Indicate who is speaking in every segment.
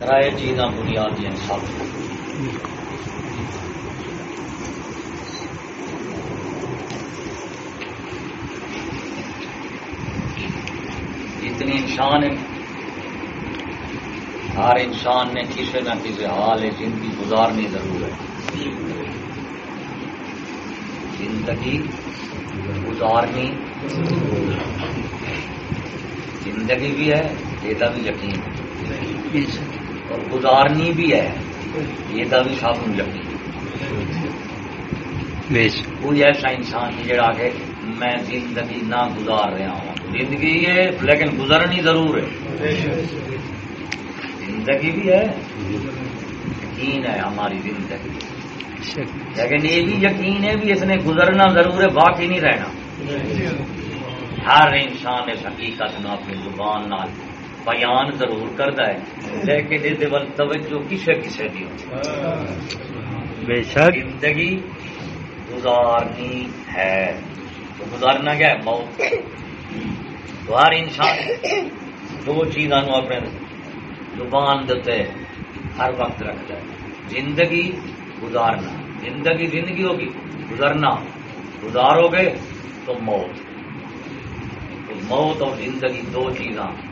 Speaker 1: کرائے چیزاں بنیادی انسان جتنی انسان ہر انسان نے کسی نہ کسی حال ہے زندگی گزارنی ضرور ہے۔ زندگی گزارنی زندگی بھی ہے، یہ بھی یقین اور گزارنی بھی ہے۔ یہ بھی سب یقین کوئی ایسا انسان نہیں جڑا کہ میں زندگی نہ گزار رہا ہوں۔ زندگی ہے لیکن گزرنی ضرور ہے۔ زندگی بھی ہے یقین ہے ہماری زندگی۔ لیکن یہ بھی یقین ہے بھی اس نے گزرنا ضرور ہے باقی نہیں رہنا۔ ہر انسان اس حقیقت نہ اپنی زبان نال بیان ضرور کرتا ہے۔ لیکن یہ توجہ کسے کسے دی
Speaker 2: بے شک۔
Speaker 1: زندگی گزارنی ہے۔ تو گزارنا کیا ہے؟ موت۔ تو ہر انسان دو چیزوں اپنے زبان دیتے ہر وقت رکھتا ہے۔ زندگی گزارنا۔ زندگی زندگی ہوگی۔ گزرنا۔ گزارو گے تو موت۔ تو موت اور زندگی دو چیزاں۔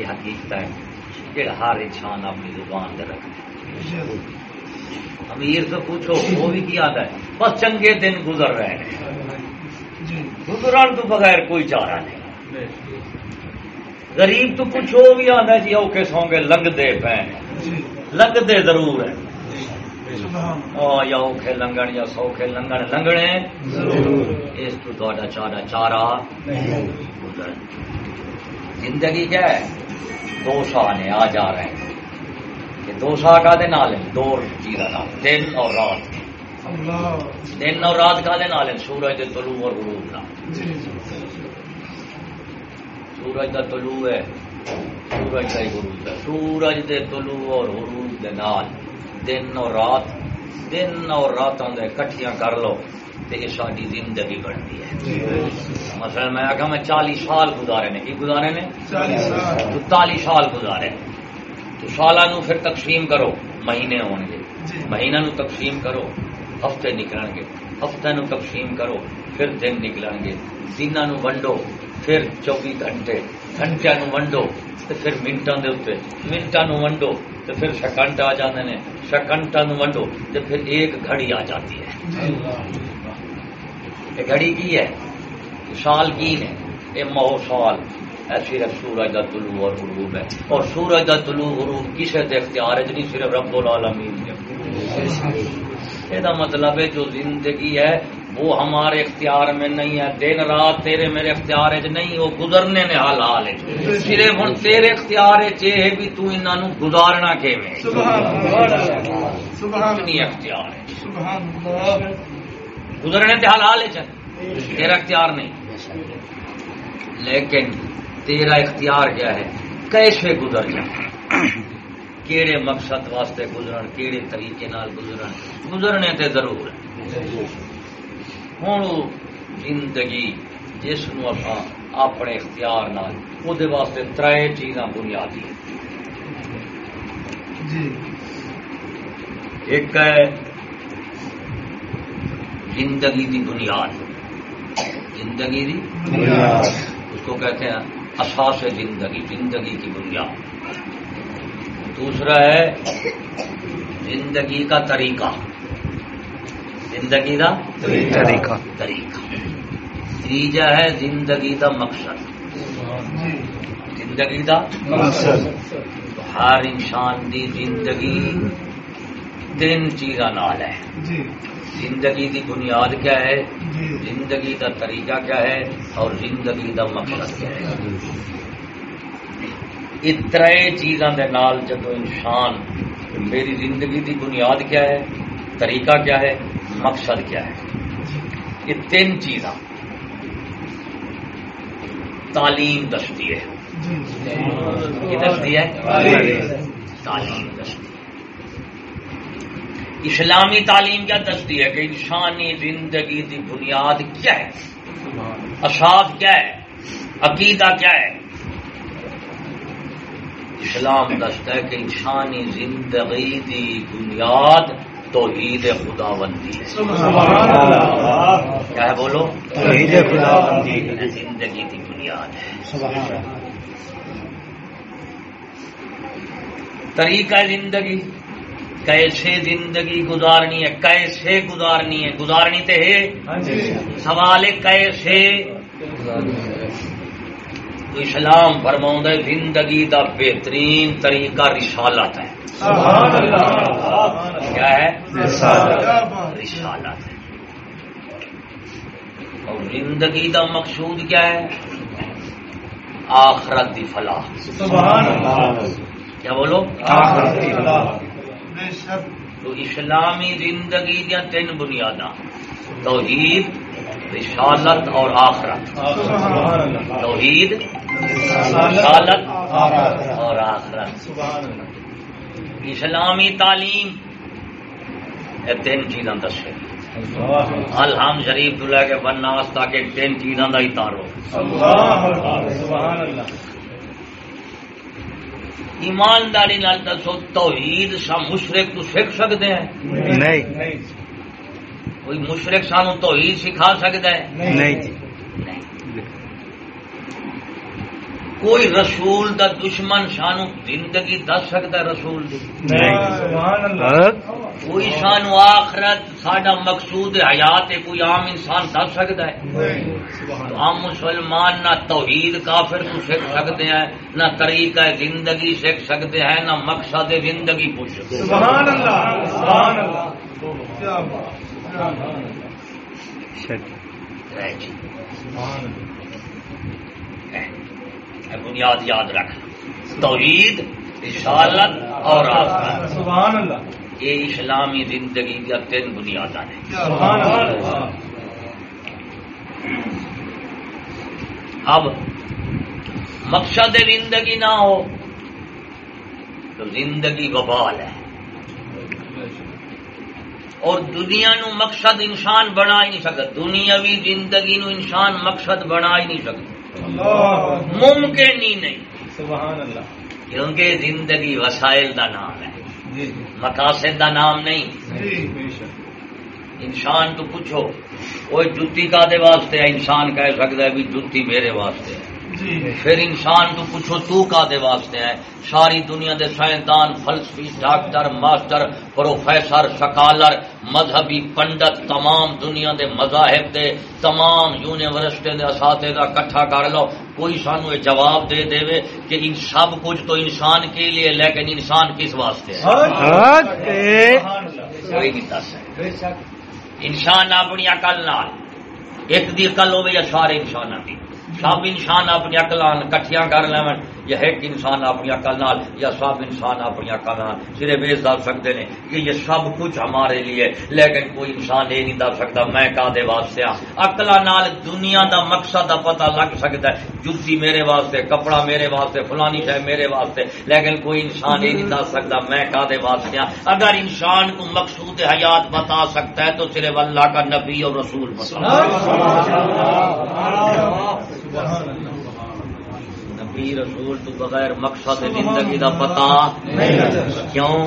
Speaker 1: یہ حقیقت ہے کہ ہر انسان اپنی زبان دے رکھتا ہے امیر سے پوچھو وہ بھی کیا ہے بس چنگے دن گزر رہے ہیں۔ گزرن تو بغیر کوئی چارہ نہیں۔ غریب تو کچھ وہ بھی آتا جی اوکے سو گے لنگتے پے لنگتے ضرور ہیں۔ یا اوکھے لنگن یا سوکھے لنگن لنگنے۔ اس تو چارا چارا گزر زندگی کیا ہے؟ دو سا نے آ جا رہے ہیں۔ کہ دو سا کا دے نال دو چیزاں دن اور رات۔ دن اور رات کا دے نال سورج دے طلوع اور غروب نہ سورج دا طلوع ہے سورج کا ہی غروب ہے۔ سورج دے طلوع اور غروب دے نال۔ دن اور رات دن اور راتوں دے کٹھیاں کر لو۔ یہ ساری زندگی بنتی ہے۔ مثلا میں آخا میں چالیس سال گزارے نے کی گزارے نے؟ چالیس سال۔ گزارے۔ تو سالہ پھر تقسیم کرو مہینے ہون گے۔ مہینہ نو تقسیم کرو ہفتے نکلن گے۔ ہفتے نو تقسیم کرو پھر دن نکلن گے۔ دنوں نو ونڈو پھر چوبی گھنٹے۔ گھنٹے نو ونڈو تو پھر منٹوں کے اتنے منٹوں نو ونڈو تو پھر سیکنڈ آ جاتے ہیں سیکنڈا نو ونڈو تو پھر ایک گھڑی آ جاتی ہے۔ یہ گھڑی کی ہے؟ سال کی ہے؟ یہ مو سال صرف سورج کا طلوع اور غروب ہے۔ اور سورج کا طلوع غروب کسی کے اختیار ہے؟ نہیں صرف رب العالمین یہ مطلب ہے جو زندگی ہے وہ ہمارے اختیار میں نہیں ہے۔ دن رات تیرے میرے اختیار ہے نہیں وہ گزرنے نے حال حال ہے۔ صرف ہوں تیرے اختیار ہے بھی تو انہوں گزارنا کہ اختیار ہے۔ گزرنے کے حال حال ہے تیرا اختیار نہیں۔ لیکن تیرا اختیار کیا ہے؟ کیسے گزر جائے کیڑے مقصد واسطے گزرن کیڑے طریقے نال گزرن؟ گزرنے تے ضرور۔ ہے ہوں زندگی جس نو اپنے اختیار نال وہ واسطے تر چیزاں بنیادی ایک ہے زندگی دی بنیاد۔ زندگی دی اس کو کہتے ہیں اساس زندگی زندگی کی بنیاد۔ دوسرا ہے زندگی کا طریقہ۔ زندگی کا
Speaker 2: طریقہ۔
Speaker 1: طریقہ۔ تیجا ہے زندگی کا مقصد۔ زندگی کا
Speaker 2: مقصد۔
Speaker 1: ہر انسان دی زندگی تین چیزاں نال ہے۔ زندگی دی بنیاد کیا ہے؟ زندگی کا طریقہ کیا ہے اور زندگی کا مقصد کیا ہے؟ یہ تر چیزاں دے نال جدو انسان میری زندگی دی بنیاد کیا ہے طریقہ کیا ہے مقصد کیا ہے؟ یہ تین چیزاں۔ تعلیم دستی ہے۔ دستی ہے؟ تعلیم دستی۔ اسلامی تعلیم کیا دستی ہے کہ انسانی زندگی دی بنیاد کیا ہے؟ اساس کیا ہے؟ عقیدہ کیا ہے؟ اسلام دستا ہے کہ انسانی زندگی دی بنیاد توحید خدا بندی ہے۔ کیا ہے بولو؟
Speaker 2: توحید خداوندی
Speaker 1: زندگی دی بنیاد ہے۔ طریقہ زندگی۔ کیسے زندگی گزارنی ہے کیسے گزارنی ہے؟ گزارنی تو ہے؟ سوال ہے کیسے؟ تو اسلام فرماؤں ہے زندگی دا بہترین طریقہ رسالت ہے۔ کیا ہے؟ رسالت۔ ہے۔ اور زندگی دا مقصود کیا ہے؟ آخرت دی فلاح۔ کیا بولو؟ تو اسلامی زندگی دیا تین بنیاداں توحید رسالت اور آخرت۔ توحید رسالت اور آخرت۔ اسلامی تعلیم یہ تین چیزاں دسے۔ الحم شریف لے کے بننا واسطہ کہ تین چیزاں کا ہی تارو ایمانداری نال دسو توحید سا مشرق تو سیکھ سکتے ہیں۔
Speaker 2: نہیں۔
Speaker 1: کوئی مشرق سانو توحید سکھا سکتا ہے
Speaker 2: نہیں جی
Speaker 1: کوئی رسول دا دشمن سانو زندگی دس سکتا ہے رسول دی۔
Speaker 2: نہیں۔
Speaker 1: کوئی سانو آخرت ساڈا مقصود حیات ہے کوئی عام انسان دس سکتا ہے۔ عام مسلمان نہ توحید کافر کو سیکھ سکتے ہیں نہ طریقہ زندگی سیکھ سکتے ہیں نہ مقصد زندگی پوچھ سکتے ہیں۔ بنیاد یاد رکھ۔ توحید رسالت اور آخرت یہ اسلامی زندگی کا تین بنیاد ہیں۔ اب مقصد زندگی نہ ہو تو زندگی وبال ہے۔ اور دنیا نو مقصد انسان بنا ہی نہیں سکتا۔ دنیاوی زندگی نو انسان مقصد بنا ہی نہیں سکتا۔ ممکن ہی نہیں۔ کیونکہ زندگی وسائل دا نام ہے۔ مقاصد دا نام نہیں۔ انسان تو پوچھو وہ جتی کا دے واسطے ہے؟ انسان کہہ سکتا ہے بھی جتی میرے واسطے ہے۔ پھر انسان تو پوچھو تو کا دے واسطے ہے؟ ساری دنیا دے سائنسدان فلسفی ڈاکٹر ماسٹر پروفیسر سکالر مذہبی پنڈت تمام دنیا دے مذاہب دے تمام یونیورسٹی دے اساتذہ کٹھا کر لو۔ کوئی سانو یہ جواب دے دے وے کہ ان سب کچھ تو انسان کے لیے لیکن انسان کس واسطے ہے؟ کوئی نہیں دس ہے۔ انسان اپنی عقل نال ایک دی عقل ہوے یا سارے انسان کی سب انسان اپنی عقل کٹھیاں کر لین، یا ایک انسان اپنی عقل نال، یا سب انسان اپنی عقل نال۔ صرف یہ دس سکتے ہیں کہ یہ سب کچھ ہمارے لیے لیکن کوئی انسان یہ نہیں دس سکتا میں کا دے واسطے عقل نال دنیا دا مقصد دا پتہ لگ سکتا ہے جتی میرے واسطے، کپڑا میرے واسطے، فلانی شہ میرے واسطے۔ لیکن کوئی انسان یہ نہیں دس سکتا میں کا دے واسطے اگر انسان کو مقصود حیات بتا سکتا ہے تو صرف اللہ کا نبی اور رسول بتا۔ نبی رسول تو بغیر مقصد زندگی دا پتا کیوں؟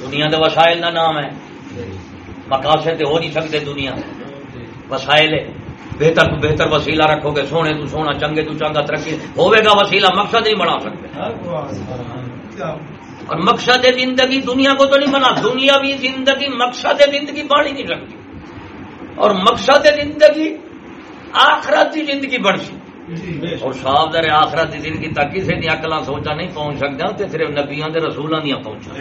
Speaker 1: دنیا دے وسائل دا نام ہے. مقاصد ہو نہیں سکتے دنیا. وسائل بہتر تو بہتر وسیلہ رکھو گے. سونے تو سونا چنگے تو چنگا ترقی ہوے گا وسیلہ مقصد نہیں بنا سکتے. اور مقصد زندگی دنیا کو تو نہیں بنا دنیا بھی زندگی مقصد زندگی بن ہی نہیں سکتی. اور مقصد زندگی آخرت کی زندگی بن سی۔ اور صاحب در آخرت کی زندگی تک کسی نے اکلا سوچا نہیں پہنچ سکتا تو صرف نبیاں دے رسولوں دیا پہنچا۔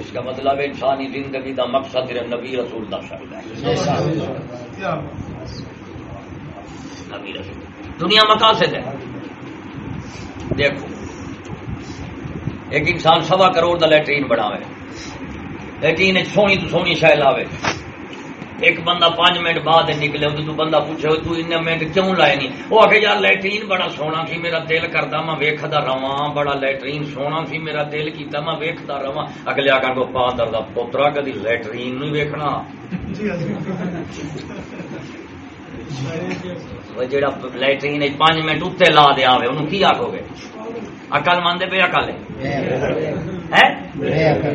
Speaker 1: اس کا مطلب ہے انسانی زندگی دا مقصد صرف نبی رسول دا سکتا ہے۔ نبی رسول۔ دنیا مقاصد ہے۔ دیکھو ایک انسان سوا کروڑ دا لیٹرین بناوے۔ لیٹرین سونی تو سونی شہ لاوے۔ ایک بندہ پانچ منٹ بعد نکلے تو بندہ پوچھے تو ان منٹ کیوں لائے نہیں؟ وہ آخر یار لیٹرین بڑا سونا سی میرا دل کرتا میں ویکھدا رہا بڑا لیٹرین سونا سی میرا دل کیتا میں ویکھدا رہا اگلے آ کر پادر دا پوترا کدی لیٹرین نہیں ویکھنا۔ جڑا لیٹرین پانچ منٹ اتنے لا دیا ہوئے انہوں کی آخو گے؟ اکل مانتے پہ اکل ہے؟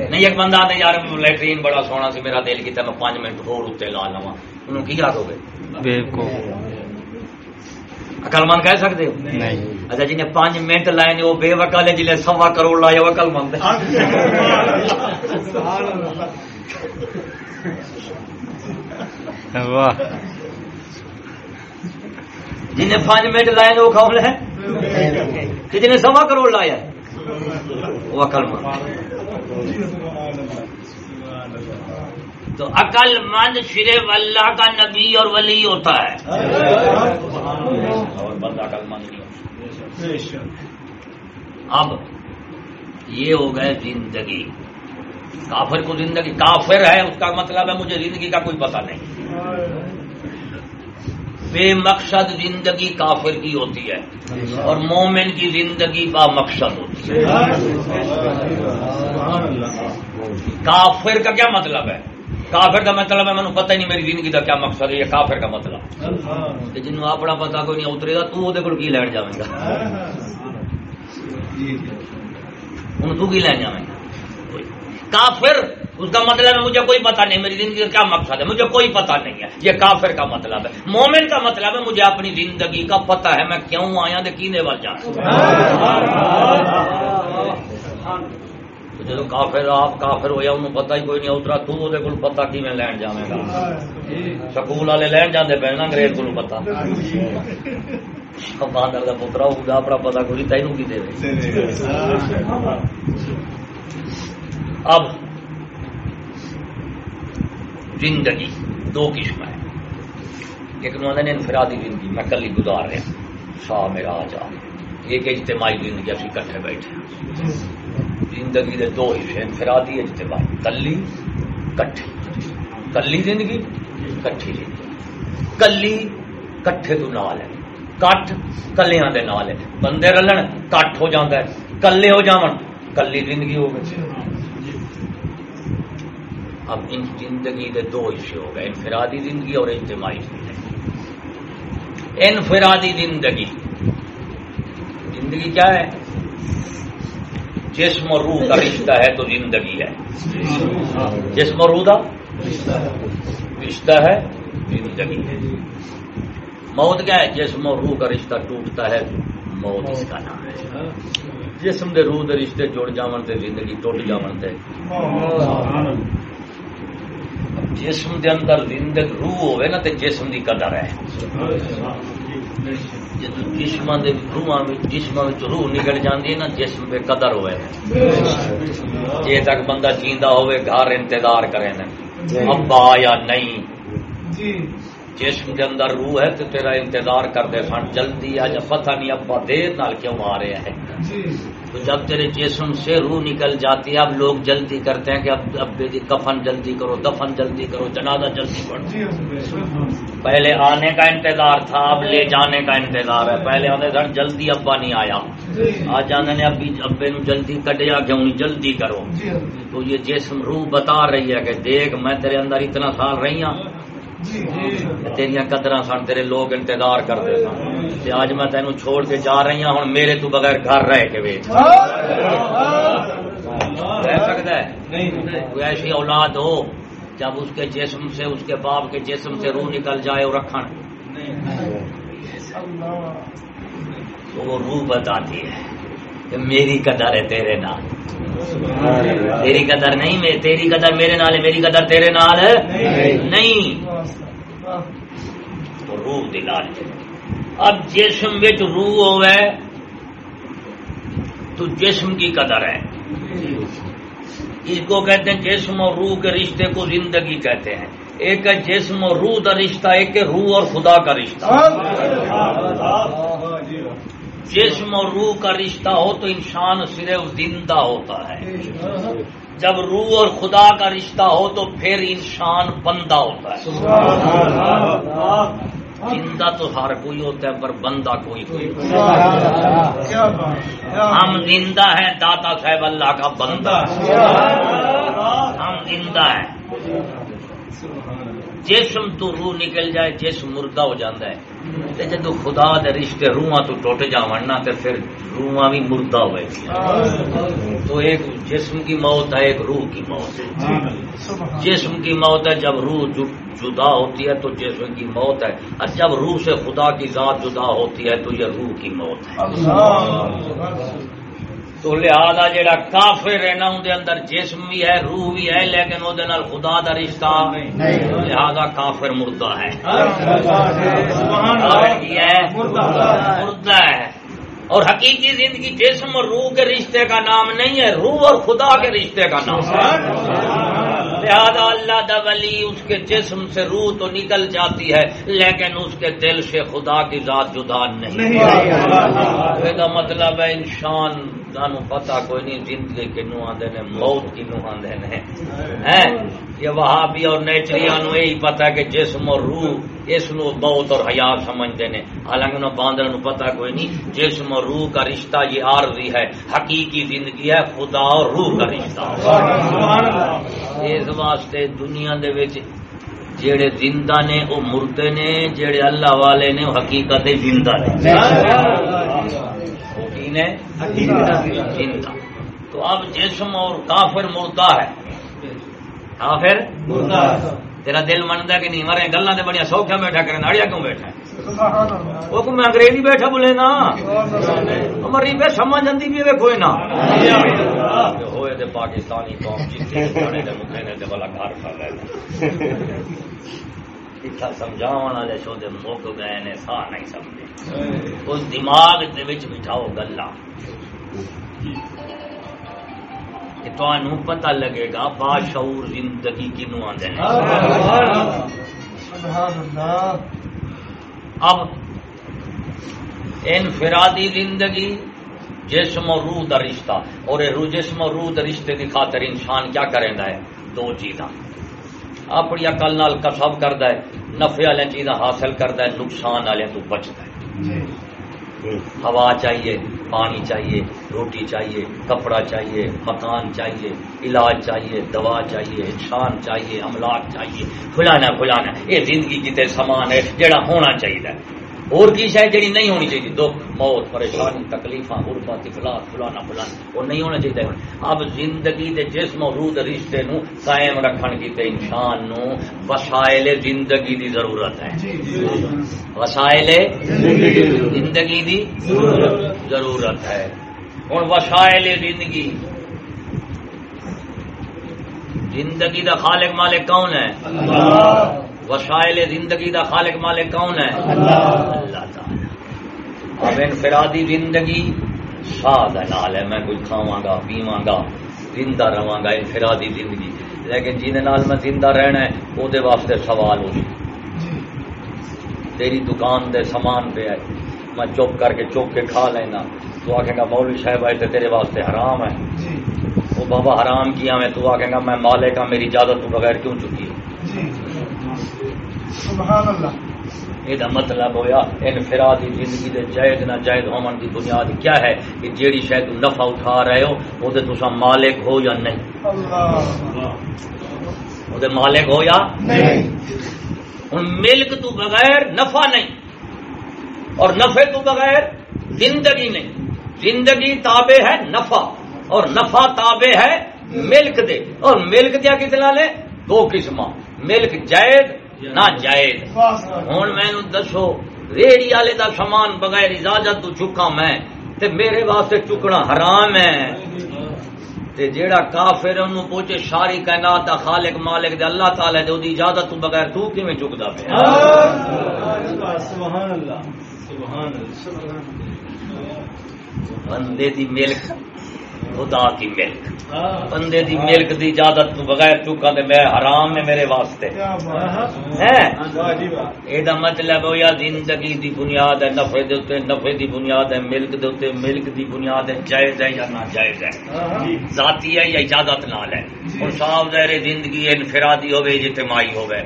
Speaker 1: نہیں ایک بندہ آتے یار لیٹرین بڑا سونا سی میرا دل کیا میں پانچ منٹ ہور اتنے لا لوا انہوں کی آخو گے اکل۔ مند کہہ سکتے ہو؟
Speaker 2: نہیں۔
Speaker 1: اچھا جنہیں پانچ منٹ لائے نے وہ بے وکل ہے جنہیں سوا کروڑ لایا وہ اکل مند
Speaker 2: واہ۔
Speaker 1: جنہیں پانچ منٹ لائے وہ کون ہے؟ کہ جنہیں سوا کروڑ لایا وہ عقل مند تو عقل مند صرف اللہ کا نبی اور ولی ہوتا ہے اور بندہ عقل مند نہیں اب یہ ہو گئے زندگی کافر کو زندگی کافر ہے اس کا مطلب ہے مجھے زندگی کا کوئی پتہ نہیں بے مقصد زندگی کافر کی ہوتی ہے اور مومن کی زندگی با مقصد ہوتی ہے۔ کافر کا کیا مطلب ہے؟ کافر کا مطلب ہے مجھے پتہ ہی نہیں میری زندگی کا کیا مقصد ہے، یہ کافر کا مطلب۔ جنوب اپنا پتا کوئی نہیں اترے گا، تو وہ کی لین جائے گا؟ ہوں تو کی لین جائے گا؟ کافر اس کا مطلب ہے مجھے کوئی پتہ نہیں، میری زندگی کا کیا مقصد ہے؟ مجھے کوئی پتہ نہیں ہے۔ یہ کافر کا مطلب ہے۔ مومن کا مطلب ہے مجھے اپنی زندگی کا پتہ ہے، میں کیوں آیا تو کینے وال جا جب کافر، آپ کافر ہویا انہوں پتہ ہی کوئی نہیں، اترا تو وہ کول پتہ کی میں لین جاویں گا؟ سکول والے لین جاندے پے نا، انگریز کول پتہ۔ بادر کا پترا ہوگا اپنا پتہ کوئی تینوں کی دے۔ اب زندگی دو قسم ہے ایک نو نے انفرادی زندگی میں کلی گزار رہا شاہ میرا آ جا ایک اجتماعی زندگی اسی کٹھے بیٹھے ہیں زندگی دے دو حصے انفرادی اجتماعی کلی کٹھی کلی زندگی کٹھی زندگی کلی کٹھے تو نال ہے کٹ کلیاں دے نال ہے بندے رلن کٹ ہو جاتا ہے کلے ہو جاون کلی زندگی ہو گئی اب ان زندگی کے دو حصے ہو گئے، انفرادی زندگی اور اجتماعی زندگی۔ انفرادی زندگی۔ زندگی کیا ہے؟ جسم اور روح کا رشتہ ہے تو زندگی ہے۔ جسم اور روح کا رشتہ ہے، زندگی ہے۔ موت کیا ہے؟ جسم اور روح کا رشتہ ٹوٹتا ہے، موت اس کا نام ہے۔ جسم دے روح دے رشتے جڑ جاون تے زندگی ٹوٹ جاون تے۔ جسم دے اندر زندگی روح ہوئے نا تے جسم دی قدر ہے۔ جسم دے جسم روح نکل جاندی ہے نا جسم بے قدر ہوئے۔ جے تک بندہ جیندا ہوئے گھر انتظار کرے نا۔ ابا یا نہیں۔ جسم کے اندر روح ہے تو تیرا انتظار کرتے سن جلدی آ جا پتہ نہیں ابا دیر نال کیوں آ رہے ہیں۔ تو جب تیرے جسم سے روح نکل جاتی ہے اب لوگ جلدی کرتے ہیں کہ اب ابے دی کفن جلدی کرو دفن جلدی کرو جنازہ جلدی کرو پہلے آنے کا انتظار تھا اب لے جانے کا انتظار ہے۔ پہلے آنے سن جلدی ابا نہیں آیا۔ آج جانے نے ابھی ابے نو جلدی کٹیا کیوں نہیں جلدی کرو۔ تو یہ جسم روح بتا رہی ہے کہ دیکھ میں تیرے اندر اتنا سال رہی ہوں تیریا قدر سن تیرے لوگ انتظار کرتے سن۔ اج میں تینوں چھوڑ کے جا رہی ہوں ہوں میرے تو بغیر گھر رہ کے ویچ۔ رہ سکتا ہے؟ کوئی ایسی اولاد ہو جب اس کے جسم سے اس کے باپ کے جسم سے روح نکل جائے اور رکھن۔ تو وہ روح بتاتی ہے۔ کہ میری قدر ہے تیرے نام تیری قدر نہیں میں تیری قدر میرے نال ہے میری قدر تیرے نال ہے۔ نہیں۔ تو روح دلا اب جسم بچ روح ہوئے تو جسم کی قدر ہے۔ اس کو کہتے ہیں جسم اور روح کے رشتے کو زندگی کہتے ہیں۔ ایک ہے جسم اور روح کا رشتہ ایک ہے روح اور خدا کا رشتہ۔ جسم اور روح کا رشتہ ہو تو انسان صرف زندہ ہوتا ہے۔ جب روح اور خدا کا رشتہ ہو تو پھر انسان بندہ ہوتا ہے۔ زندہ تو ہر کوئی ہوتا ہے پر بندہ کوئی کوئی ہم زندہ ہیں، داتا صاحب اللہ کا بندہ۔ ہم زندہ ہیں۔ جسم تو روح نکل جائے، جسم مردہ ہو جاتا ہے۔ تے جدو خدا دے رشتے روحاں تو ٹوٹ جاون نا، تے پھر روحاں بھی مردہ ہوئے تو ایک جسم کی موت ہے، ایک روح کی موت ہے۔ جسم کی موت ہے، جب روح جدا ہوتی ہے تو جسم کی موت ہے۔ اور جب روح سے خدا کی ذات جدا ہوتی ہے تو یہ روح کی موت ہے۔ تو لہذا جڑا کافر ہے نا اندر اندر جسم بھی ہے روح بھی ہے لیکن وہ خدا دا رشتہ لہذا کافر مردہ ہے۔ مردہ۔ ہے۔ اور حقیقی زندگی جسم اور روح کے رشتے کا نام نہیں ہے روح اور خدا کے رشتے کا نام ہے۔ لہذا اللہ دا ولی اس کے جسم سے روح تو نکل جاتی ہے لیکن اس کے دل سے خدا کی ذات جدا نہیں۔ یہ مطلب ہے انسان سانو پتا کوئی نہیں زندگی کنو آدھے نے موت کنو آدھے نے۔ ہیں؟ یہ وہابی اور نیچریاں نو یہی پتا ہے کہ جسم اور روح اس نو موت اور حیات سمجھتے ہیں۔ حالانکہ انہوں باندر نو پتا کوئی نہیں جسم اور روح کا رشتہ یہ عارضی ہے۔ حقیقی زندگی ہے خدا اور روح کا رشتہ۔ اس واسطے دنیا دے وچ جڑے زندہ نے وہ مردے نے جڑے اللہ والے نے وہ حقیقت زندہ نے۔ وہ کی نے زندہ تو اب جسم اور کافر مردہ ہے۔ کافر تیرا دل منتا کہ نہیں مرے گلا تو بڑی سوکھا بیٹھا کریں اڑیا کیوں بیٹھا ہے؟ وہ کو میں انگریزی بیٹھا بولے نا۔ مری پہ سمجھ آتی بھی کوئی نہ ہوئے پاکستانی قوم چیتے کھانے دے مکھے نے تے بلا گھر کھا لے۔ اتنا سمجھاون والے شو دے مک گئے نے سا نہیں سمجھے اس دماغ دے وچ بٹھاؤ گلا کہ تانوں پتہ لگے گا باشعور زندگی کینوں آندے نے اب انفرادی زندگی جسم اور روح دا رشتہ اور روح جسم اور روح دا رشتے کی خاطر انسان کیا کریں ہے دو چیزاں اپنی عقل نال کسب کرتا ہے نفع والے چیزاں حاصل کرتا ہے نقصان والے تو بچتا ہے۔ ہوا چاہیے پانی چاہیے روٹی چاہیے کپڑا چاہیے مکان چاہیے علاج چاہیے دوا چاہیے انسان چاہیے املاک چاہیے کھلانا کھلانا یہ زندگی جتنے سامان ہے جڑا ہونا چاہیے اور کی شاید جڑی نہیں ہونی چاہیے؟ دکھ موت پریشانی تکلیف غربت اخلاق فلانا فلانا وہ نہیں ہونا چاہیے۔ اب زندگی دے جسم اور روح دے رشتے نو قائم رکھن کی تے انسان نو وسائل زندگی دی ضرورت ہے۔ وسائل زندگی دی ضرورت۔ ہے۔ ہوں وسائل زندگی۔ زندگی دا خالق مالک کون ہے؟ وسائل زندگی دا خالق مالک کون ہے؟ اللہ تعالی۔ اب انفرادی زندگی ساد نال ہے میں کچھ کھاواں گا پیواں گا زندہ رواں گا انفرادی زندگی۔ لیکن جن نال میں زندہ رہنا ہے وہ دے واسطے سوال ہو تیری دکان دے سامان پہ ہے میں چپ کر کے چوک کے کھا لینا۔ تو آخے گا مولوی صاحب آئے تیرے واسطے حرام ہے۔ وہ بابا حرام کیا میں تو آخے گا میں مالک کا میری اجازت تو بغیر کیوں چکی ہے یہ مطلب ہویا انفرادی زندگی دے جائز نہ جائز ہومن دی بنیاد کیا ہے کہ جیڑی شاید نفع اٹھا رہے ہو وہ دے تسا مالک ہو یا نہیں؟ وہ دے مالک ہو یا ہوں ملک تو بغیر نفع نہیں اور نفع تو بغیر زندگی نہیں۔ زندگی تابع ہے نفع اور نفع تابع ہے ملک دے۔ اور ملک دیا کتنا لے دو قسم ملک جائز نہ جائز ہوں میں دسو ریڑی والے دا سامان بغیر اجازت تو چکا میں تے میرے واسطے چکنا حرام ہے۔ تے جیڑا کافر انہوں پوچھے ساری کائنات دا خالق مالک دے اللہ تعالی دے دی اجازت تو بغیر تو کیویں چکدا پیا؟
Speaker 2: سبحان اللہ سبحان اللہ۔
Speaker 1: بندے دی ملک۔ خدا کی ملک۔ بندے دی ملک دی اجازت تو بغیر چکا تے میں حرام ہے میرے واسطے۔ یہ مطلب ہو یا زندگی دی بنیاد ہے نفے دے نفے دی بنیاد ہے ملک دے اتنے ملک دی بنیاد ہے جائز ہے یا ناجائز ہے۔ ذاتی ہے یا اجازت نال ہے۔ اور صاف ظاہر زندگی انفرادی ہوے اجتماعی ہوے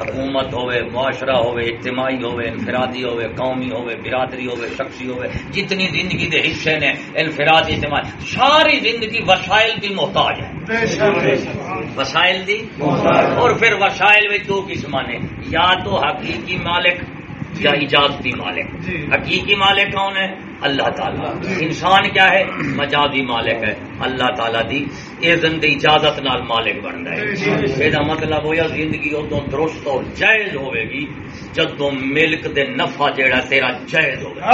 Speaker 1: حکومت ہوئے، معاشرہ ہوئے، اجتماعی ہوے انفرادی ہوئے، قومی ہوئے، برادری ہوئے، شخصی ہوئے، جتنی زندگی دے حصے نے، انفرادی اجتماعی ساری زندگی وسائل کی محتاج ہے۔ وسائل دی اور پھر وسائل میں دو قسم نے، یا تو حقیقی مالک یا اجازتی مالک۔
Speaker 2: جی۔
Speaker 1: حقیقی مالک کون ہے؟ اللہ تعالیٰ۔ انسان کیا ہے؟ مجازی مالک ہے۔ اللہ تعالیٰ دی یہ زندہ اجازت نال مالک بنتا ہے۔ یہ مطلب ہوا زندگی ادو درست اور جائز ہوے گی جدو ملک دے نفع جیڑا تیرا جائز ہوگا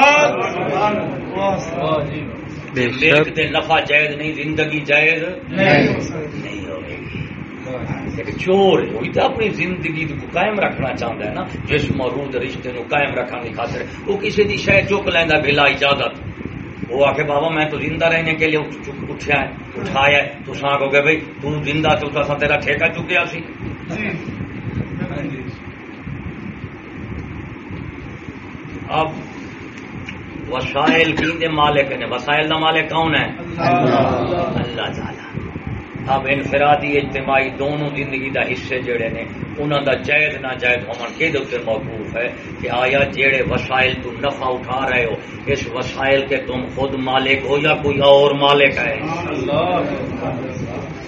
Speaker 1: ملک دے نفع جائز نہیں زندگی جائز نہیں ہوے گی۔ ایک چور ہے وہی تو اپنی زندگی کو قائم رکھنا چاہتا ہے نا جس مرود رشتے نو قائم رکھنے کی خاطر۔ وہ کسی دی شہ چک لینا بلا اجازت۔ وہ آ کے بابا میں تو زندہ رہنے کے لیے اٹھیا ہے اٹھایا ہے۔ تو سا کو گئے بھائی تو زندہ تو تھا تیرا ٹھیکہ چکیا سی۔ اب وسائل کی مالک نے۔ وسائل دا مالک کون ہے؟ اللہ۔ تعالی اب انفرادی اجتماعی دونوں زندگی دا حصے جڑے نے انہوں دا جائز نہ جائز ہومن کے دے موقوف ہے کہ آیا جیڑے وسائل تو نفع اٹھا رہے ہو، اس وسائل کے تم خود مالک ہو یا کوئی اور مالک ہے؟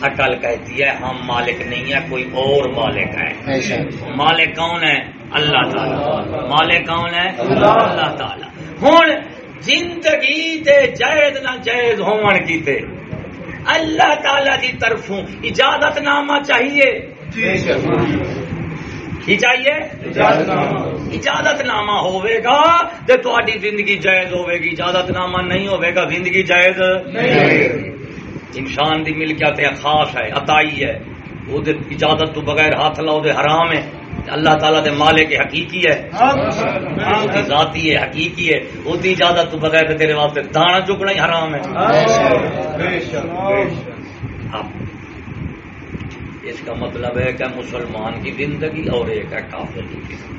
Speaker 1: عقل کہتی ہے، ہم مالک نہیں ہے کوئی اور مالک ہے۔ مالک کون ہے؟ اللہ تعالی۔ مالک کون ہے؟ اللہ تعالی۔ ہوں زندگی دے جائز نہ جائز ہون کیتے۔ اللہ تعالی دی طرفوں اجازت نامہ چاہیے۔ کی چاہیے؟ اجازت نامہ ہوئے گا۔ تو تھوڑی زندگی جائز ہوئے گی۔ اجازت نامہ نہیں ہوئے گا، زندگی جائز۔ انسان دی ملکیت خاص ہے، عطائی ہے۔ وہ اجازت تو بغیر ہاتھ لاؤ دے حرام ہے۔ اللہ تعالیٰ دے مالک حقیقی ہے۔ ذاتی ہے حقیقی ہے۔ وہ دی اجازت تو بغیر تیرے واسطے دانا چکنا ہی حرام ہے۔ اب اس کا مطلب ہے کہ مسلمان کی زندگی اور ایک ہے کافر کی زندگی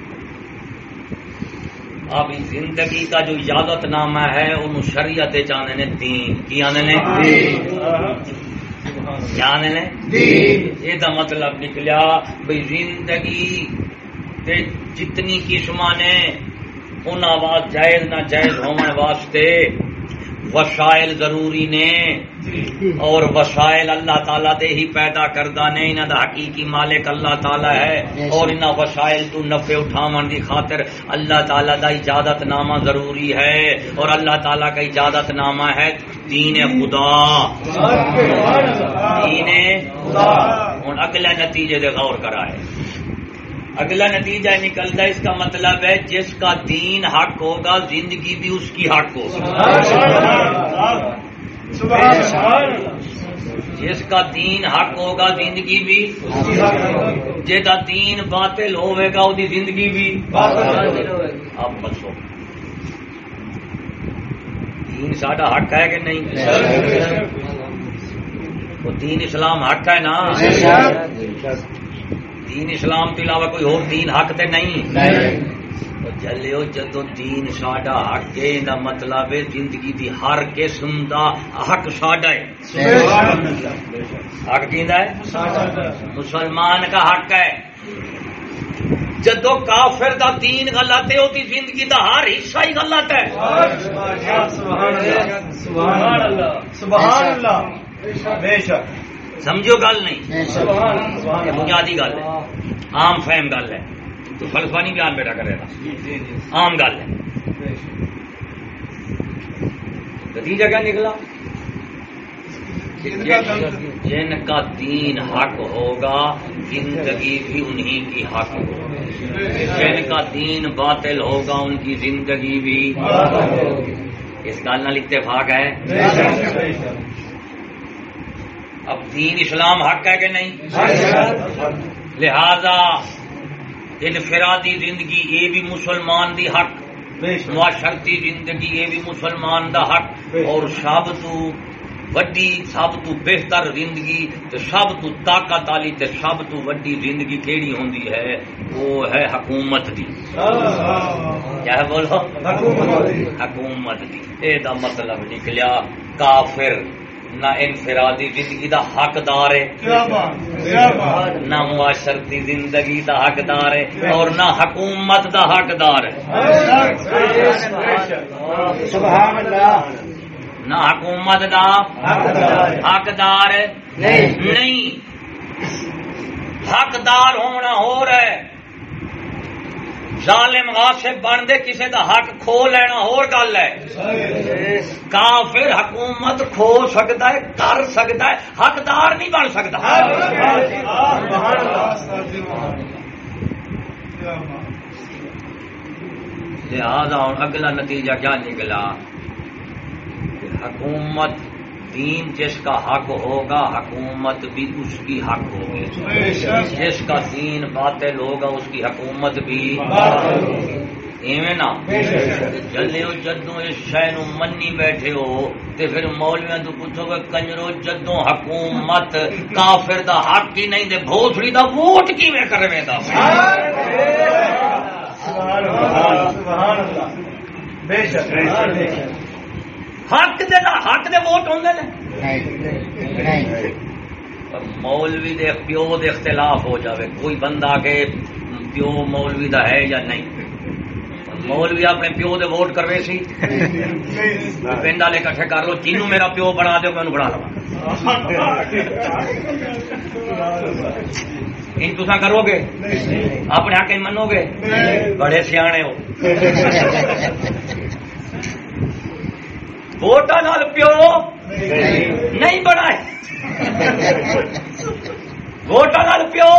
Speaker 1: اب زندگی کا جو اجازت نامہ ہے ان شریعت جانے نے دین کی آنے نے۔ نے؟ یہ دا مطلب نکلیا بھئی زندگی تے جتنی قسم نے ان آواز جائز نہ جائز ہونے واسطے وسائل ضروری نے۔ اور وسائل اللہ تعالیٰ دے ہی پیدا کردہ نے۔ انہاں دا حقیقی مالک اللہ تعالیٰ ہے۔ اور انہاں وسائل تو نفع اٹھاون دی خاطر اللہ تعالیٰ دا اجازت نامہ ضروری ہے۔ اور اللہ تعالیٰ کا اجازت نامہ ہے دین خدا۔ دین ہوں اگلے نتیجے دے غور کرا ہے اگلا نتیجہ نکلتا ہے، اس کا مطلب ہے جس کا دین حق ہوگا، زندگی بھی اس کی حق ہوگا جس کا دین حق ہوگا، زندگی بھی جا دین باطل ہوئے گا وہ زندگی بھی اب بسو دین ساڈا حق ہے کہ نہیں؟ وہ دین اسلام حق ہے نا؟ دین اسلام کے علاوہ کوئی اور دین حق تے نہیں۔ جلو جدو دین ساڈا حق ہے دا مطلب ہے زندگی دی ہر قسم دا حق ساڈا ہے۔ حق کیندا ہے؟ مسلمان کا حق ہے۔ جدو کافر دا دین غلط ہے ہوتی زندگی دا ہر حصہ ہی غلط ہے۔
Speaker 2: سبحان اللہ۔ سبحان اللہ۔ بے شک۔
Speaker 1: سمجھو گل نہیں۔ یہ بنیادی گل ہے۔ عام فہم گل ہے۔ تو فلسفہ نہیں بیان بیٹا کرے گا۔ عام گل ہے۔ نتیجہ کیا نکلا؟ جن کا دین حق ہوگا زندگی بھی انہی کی حق ہوگی۔ جن کا دین باطل ہوگا ان کی زندگی بھی۔ اس گل نہ اتفاق ہے؟ اب دین اسلام حق ہے کہ نہیں؟ لہذا انفرادی زندگی یہ بھی مسلمان دی حق معاشرتی زندگی یہ بھی مسلمان دا حق اور سب تو وڈی سب تو بہتر زندگی تے سب تو طاقت والی تے سب تو وڈی زندگی کیڑی ہوندی ہے؟ وہ ہے حکومت دی۔ کیا ہے بولو حکومت دی۔ اے دا مطلب نکلیا کافر۔ نہ انفرادی زندگی دا حقدار ہے۔ نہ معاشرتی زندگی دا حقدار ہے اور نہ حکومت دا حقدار ہے۔ نہ حکومت دا حقدار۔ نہیں۔ حقدار ہونا ہو رہا ہے۔ ظالم غاصب بن دے کسی دا حق کھو لینا اور گل ہے۔ کافر حکومت کھو سکتا ہے، کر سکتا ہے، حقدار نہیں بن سکتا۔ لہذا اگلا نتیجہ کیا نکلا؟ حکومت دین جس کا حق ہوگا، حکومت بھی اس کی حق ہوگی۔ جس کا دین باطل ہوگا، اس کی حکومت بھی۔ ایویں نا؟ جلے ہو جدوں اس شہ نو منی بیٹھے ہو، تے پھر مولویاں تو پوچھو گے کنجرو جدوں حکومت کافر دا حق ہی نہیں دے بھوسڑی دا ووٹ کیویں کرویں دا؟ سبحان اللہ سبحان اللہ۔ بے شک۔ حق دے دا حق دے ووٹ ہوندے نے مولوی دے پیو دے اختلاف ہو جاوے کوئی بندہ کے پیو مولوی دا ہے یا نہیں مولوی اپنے پیو دے ووٹ کروے سی پنڈ والے کٹھے کر لو جنو میرا پیو بنا دو میں بنا لوا ان تسا کرو گے اپنے حق منو گے بڑے سیانے ہو ووٹا نال پیو نہیں۔ بنا ووٹا نال پیو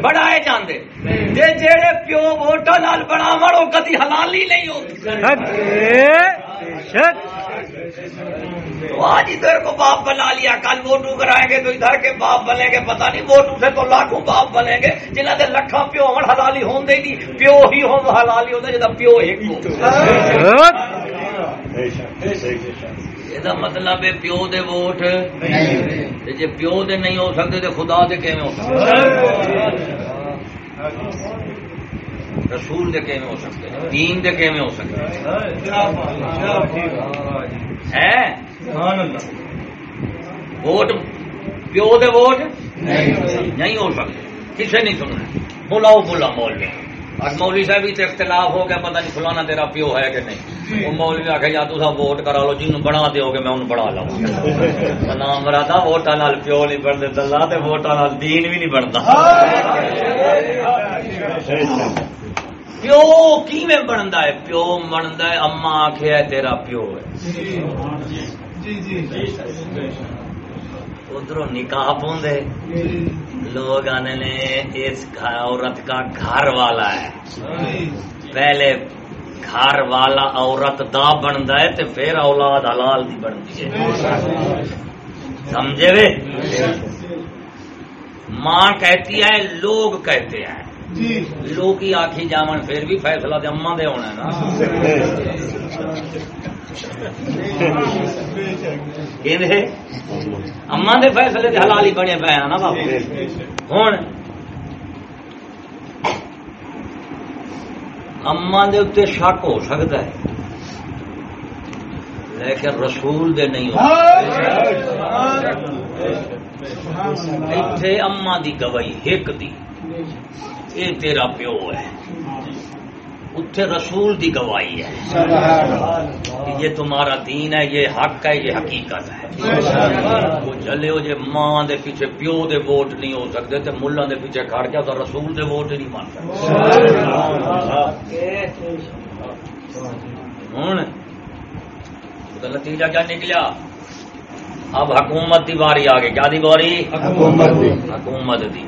Speaker 1: بڑھائے جاندے۔ جے جیڑے پیو ووٹا نال بنا مڑو کدی حلالی نہیں ہو۔ آج ادھر کو باپ بنا لیا۔ کل ووٹو کرائیں گے تو ادھر کے باپ بنیں گے۔ پتہ نہیں ووٹو سے تو لاکھوں باپ بنیں گے۔ جنہ دے لکھاں پیو ہون حلالی ہوندے ہی نہیں۔ پیو ہی ہون حلالی ہوندے جدا پیو ایک ہو۔ یہ مطلب ہے پیو دے ووٹ جی پیو دے نہیں ہو سکتے تو خدا دے کیویں ہو سکتے رسول دے کیویں ہو سکتے دین دے کیویں ہو سکتے ہے ووٹ پیو دے ووٹ نہیں ہو سکتے کسے نہیں سننا بلاؤ بلا مولوی اور مولوی صاحب بھی اختلاف ہو گیا پتہ نہیں فلانا تیرا پیو ہے کہ نہیں۔ وہ مولوی آخ یا تصا ووٹ کرا لو جن بنا دو گے میں انہوں بنا لوں نام برا تھا ووٹا نال پیو نہیں بنتے دلہ تے ووٹا نال دین بھی نہیں بنتا۔ پیو کی میں بنتا ہے؟ پیو بنتا ہے اما آخیا تیرا پیو ہے۔ ادھر نکاح پوندے۔ لوگ آنے نے اس عورت کا گھر والا ہے۔ پہلے گھر والا عورت دا بنتا ہے تو پھر اولاد حلال دی بنتی ہے۔ سمجھے وے؟ ماں کہتی ہے، لوگ کہتے ہیں۔ لوگ ہی آخی جامن پھر بھی فیصلہ تو اما دے ہونا ہے نا۔ اما دے فیصلے تے حلالی بنے پے نا بابا۔ ہوں اما دے اتنے شک ہو سکتا ہے، لیکن رسول دے نہیں ہو اما دی گواہی ایک دی، یہ تیرا پیو ہے۔ اتنے رسول دی گواہی ہے۔ یہ تمہارا دین ہے یہ حق ہے یہ حقیقت ہے۔ وہ جلے ہو جے ماں دے پیچھے پیو دے ووٹ نہیں ہو سکتے تے ملا دے پیچھے کھڑ گیا تو رسول دے ووٹ نہیں مان سکتے۔ نتیجہ کیا نکلیا؟ اب حکومت دی باری آ گئی۔ کیا دی باری حکومت دی۔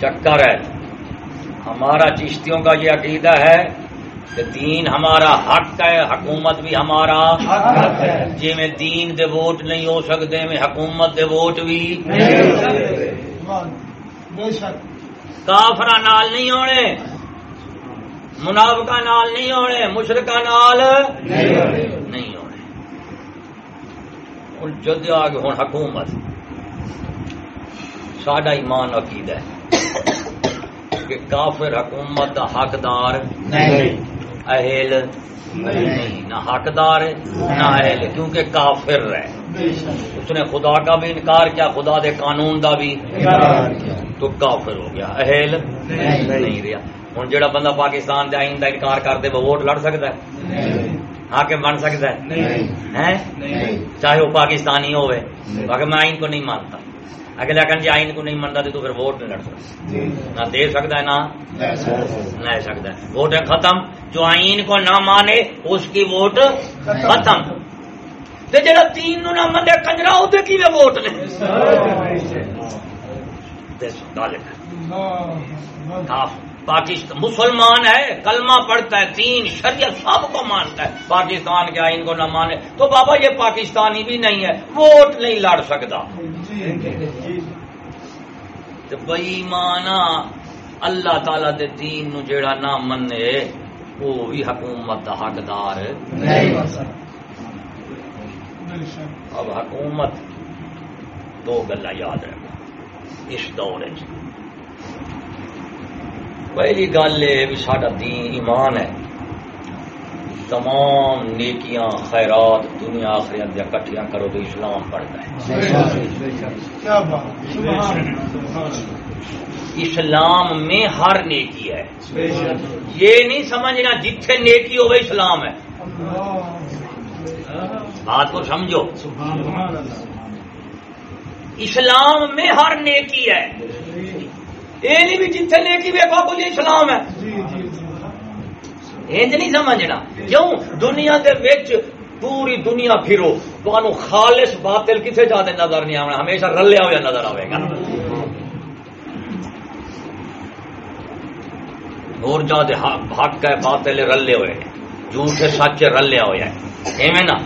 Speaker 1: چکر ہے۔ ہمارا چشتیوں کا یہ عقیدہ ہے کہ دین ہمارا حق ہے حکومت بھی ہمارا۔ جی میں دین دے ووٹ نہیں ہو سکتے میں حکومت دے ووٹ بھی۔ کافر نال نہیں ہونے منافقہ نال نہیں ہونے مشرقہ نال نہیں ہونے۔ ہوں جد آ گئے ہوں حکومت ساڈا ایمان عقید ہے۔ کہ کافر حکومت دا حقدار اہل نہیں۔ نہ حقدار ہے نہ اہل کیونکہ کافر ہے۔ اس نے خدا کا بھی انکار کیا خدا دے قانون دا بھی تو کافر ہو گیا اہل نہیں۔ رہا۔ ہوں جڑا بندہ پاکستان دے آئین دا انکار کر دے وہ ووٹ لڑ سکتا ہے؟ حاکم بن سکتا ہے؟ چاہے وہ پاکستانی ہوئے باقی میں آئین کو نہیں مانتا۔ اگلے آخر جی آئین کو نہیں منتا تو پھر ووٹ نہیں لڑ سکتا۔ نہ دے سکتا ہے نہ لے سکتا ہے۔ ووٹ ختم۔ جو آئین کو نہ مانے اس کی ووٹ ختم۔ تے جڑا تین نو نہ منے کنجرا تے کیویں ووٹ تے گل پاکستان مسلمان ہے کلمہ پڑھتا ہے تین شریعت سب کو مانتا ہے۔ پاکستان کے آئین کو نہ مانے؟ تو بابا یہ پاکستانی بھی نہیں ہے۔ ووٹ نہیں لڑ سکتا۔ تو بئی مانا اللہ تعالی دے دین نو جیڑا نہ منے وہ بھی حکومت دا حقدار۔ اب حکومت دو گلا یاد رکھو۔ اس دور چ پہلی گل یہ بھی سارا دین ایمان ہے۔ تمام نیکیاں خیرات دنیا آخریت دیا کٹھیاں کرو تو اسلام پڑھتا ہے۔ اسلام میں ہر نیکی ہے۔ یہ نہیں سمجھنا جتھے نیکی ہو اسلام ہے۔ بات کو سمجھو۔ اسلام میں ہر نیکی ہے۔ یہ نہیں بھی جتھے نیکی ویکو کچھ اسلام ہے۔ انج نہیں سمجھنا۔ کیوں؟ دنیا دے وچ پوری دنیا پھرو۔ تو خالص باطل کسے جاتے نظر نہیں آنا ہمیشہ رلیا ہوا نظر آئے گا۔ اور جاتے حق ہے باطل رلے ہوئے۔ جھوٹ سچ رلیا ہوا ہے ایویں نا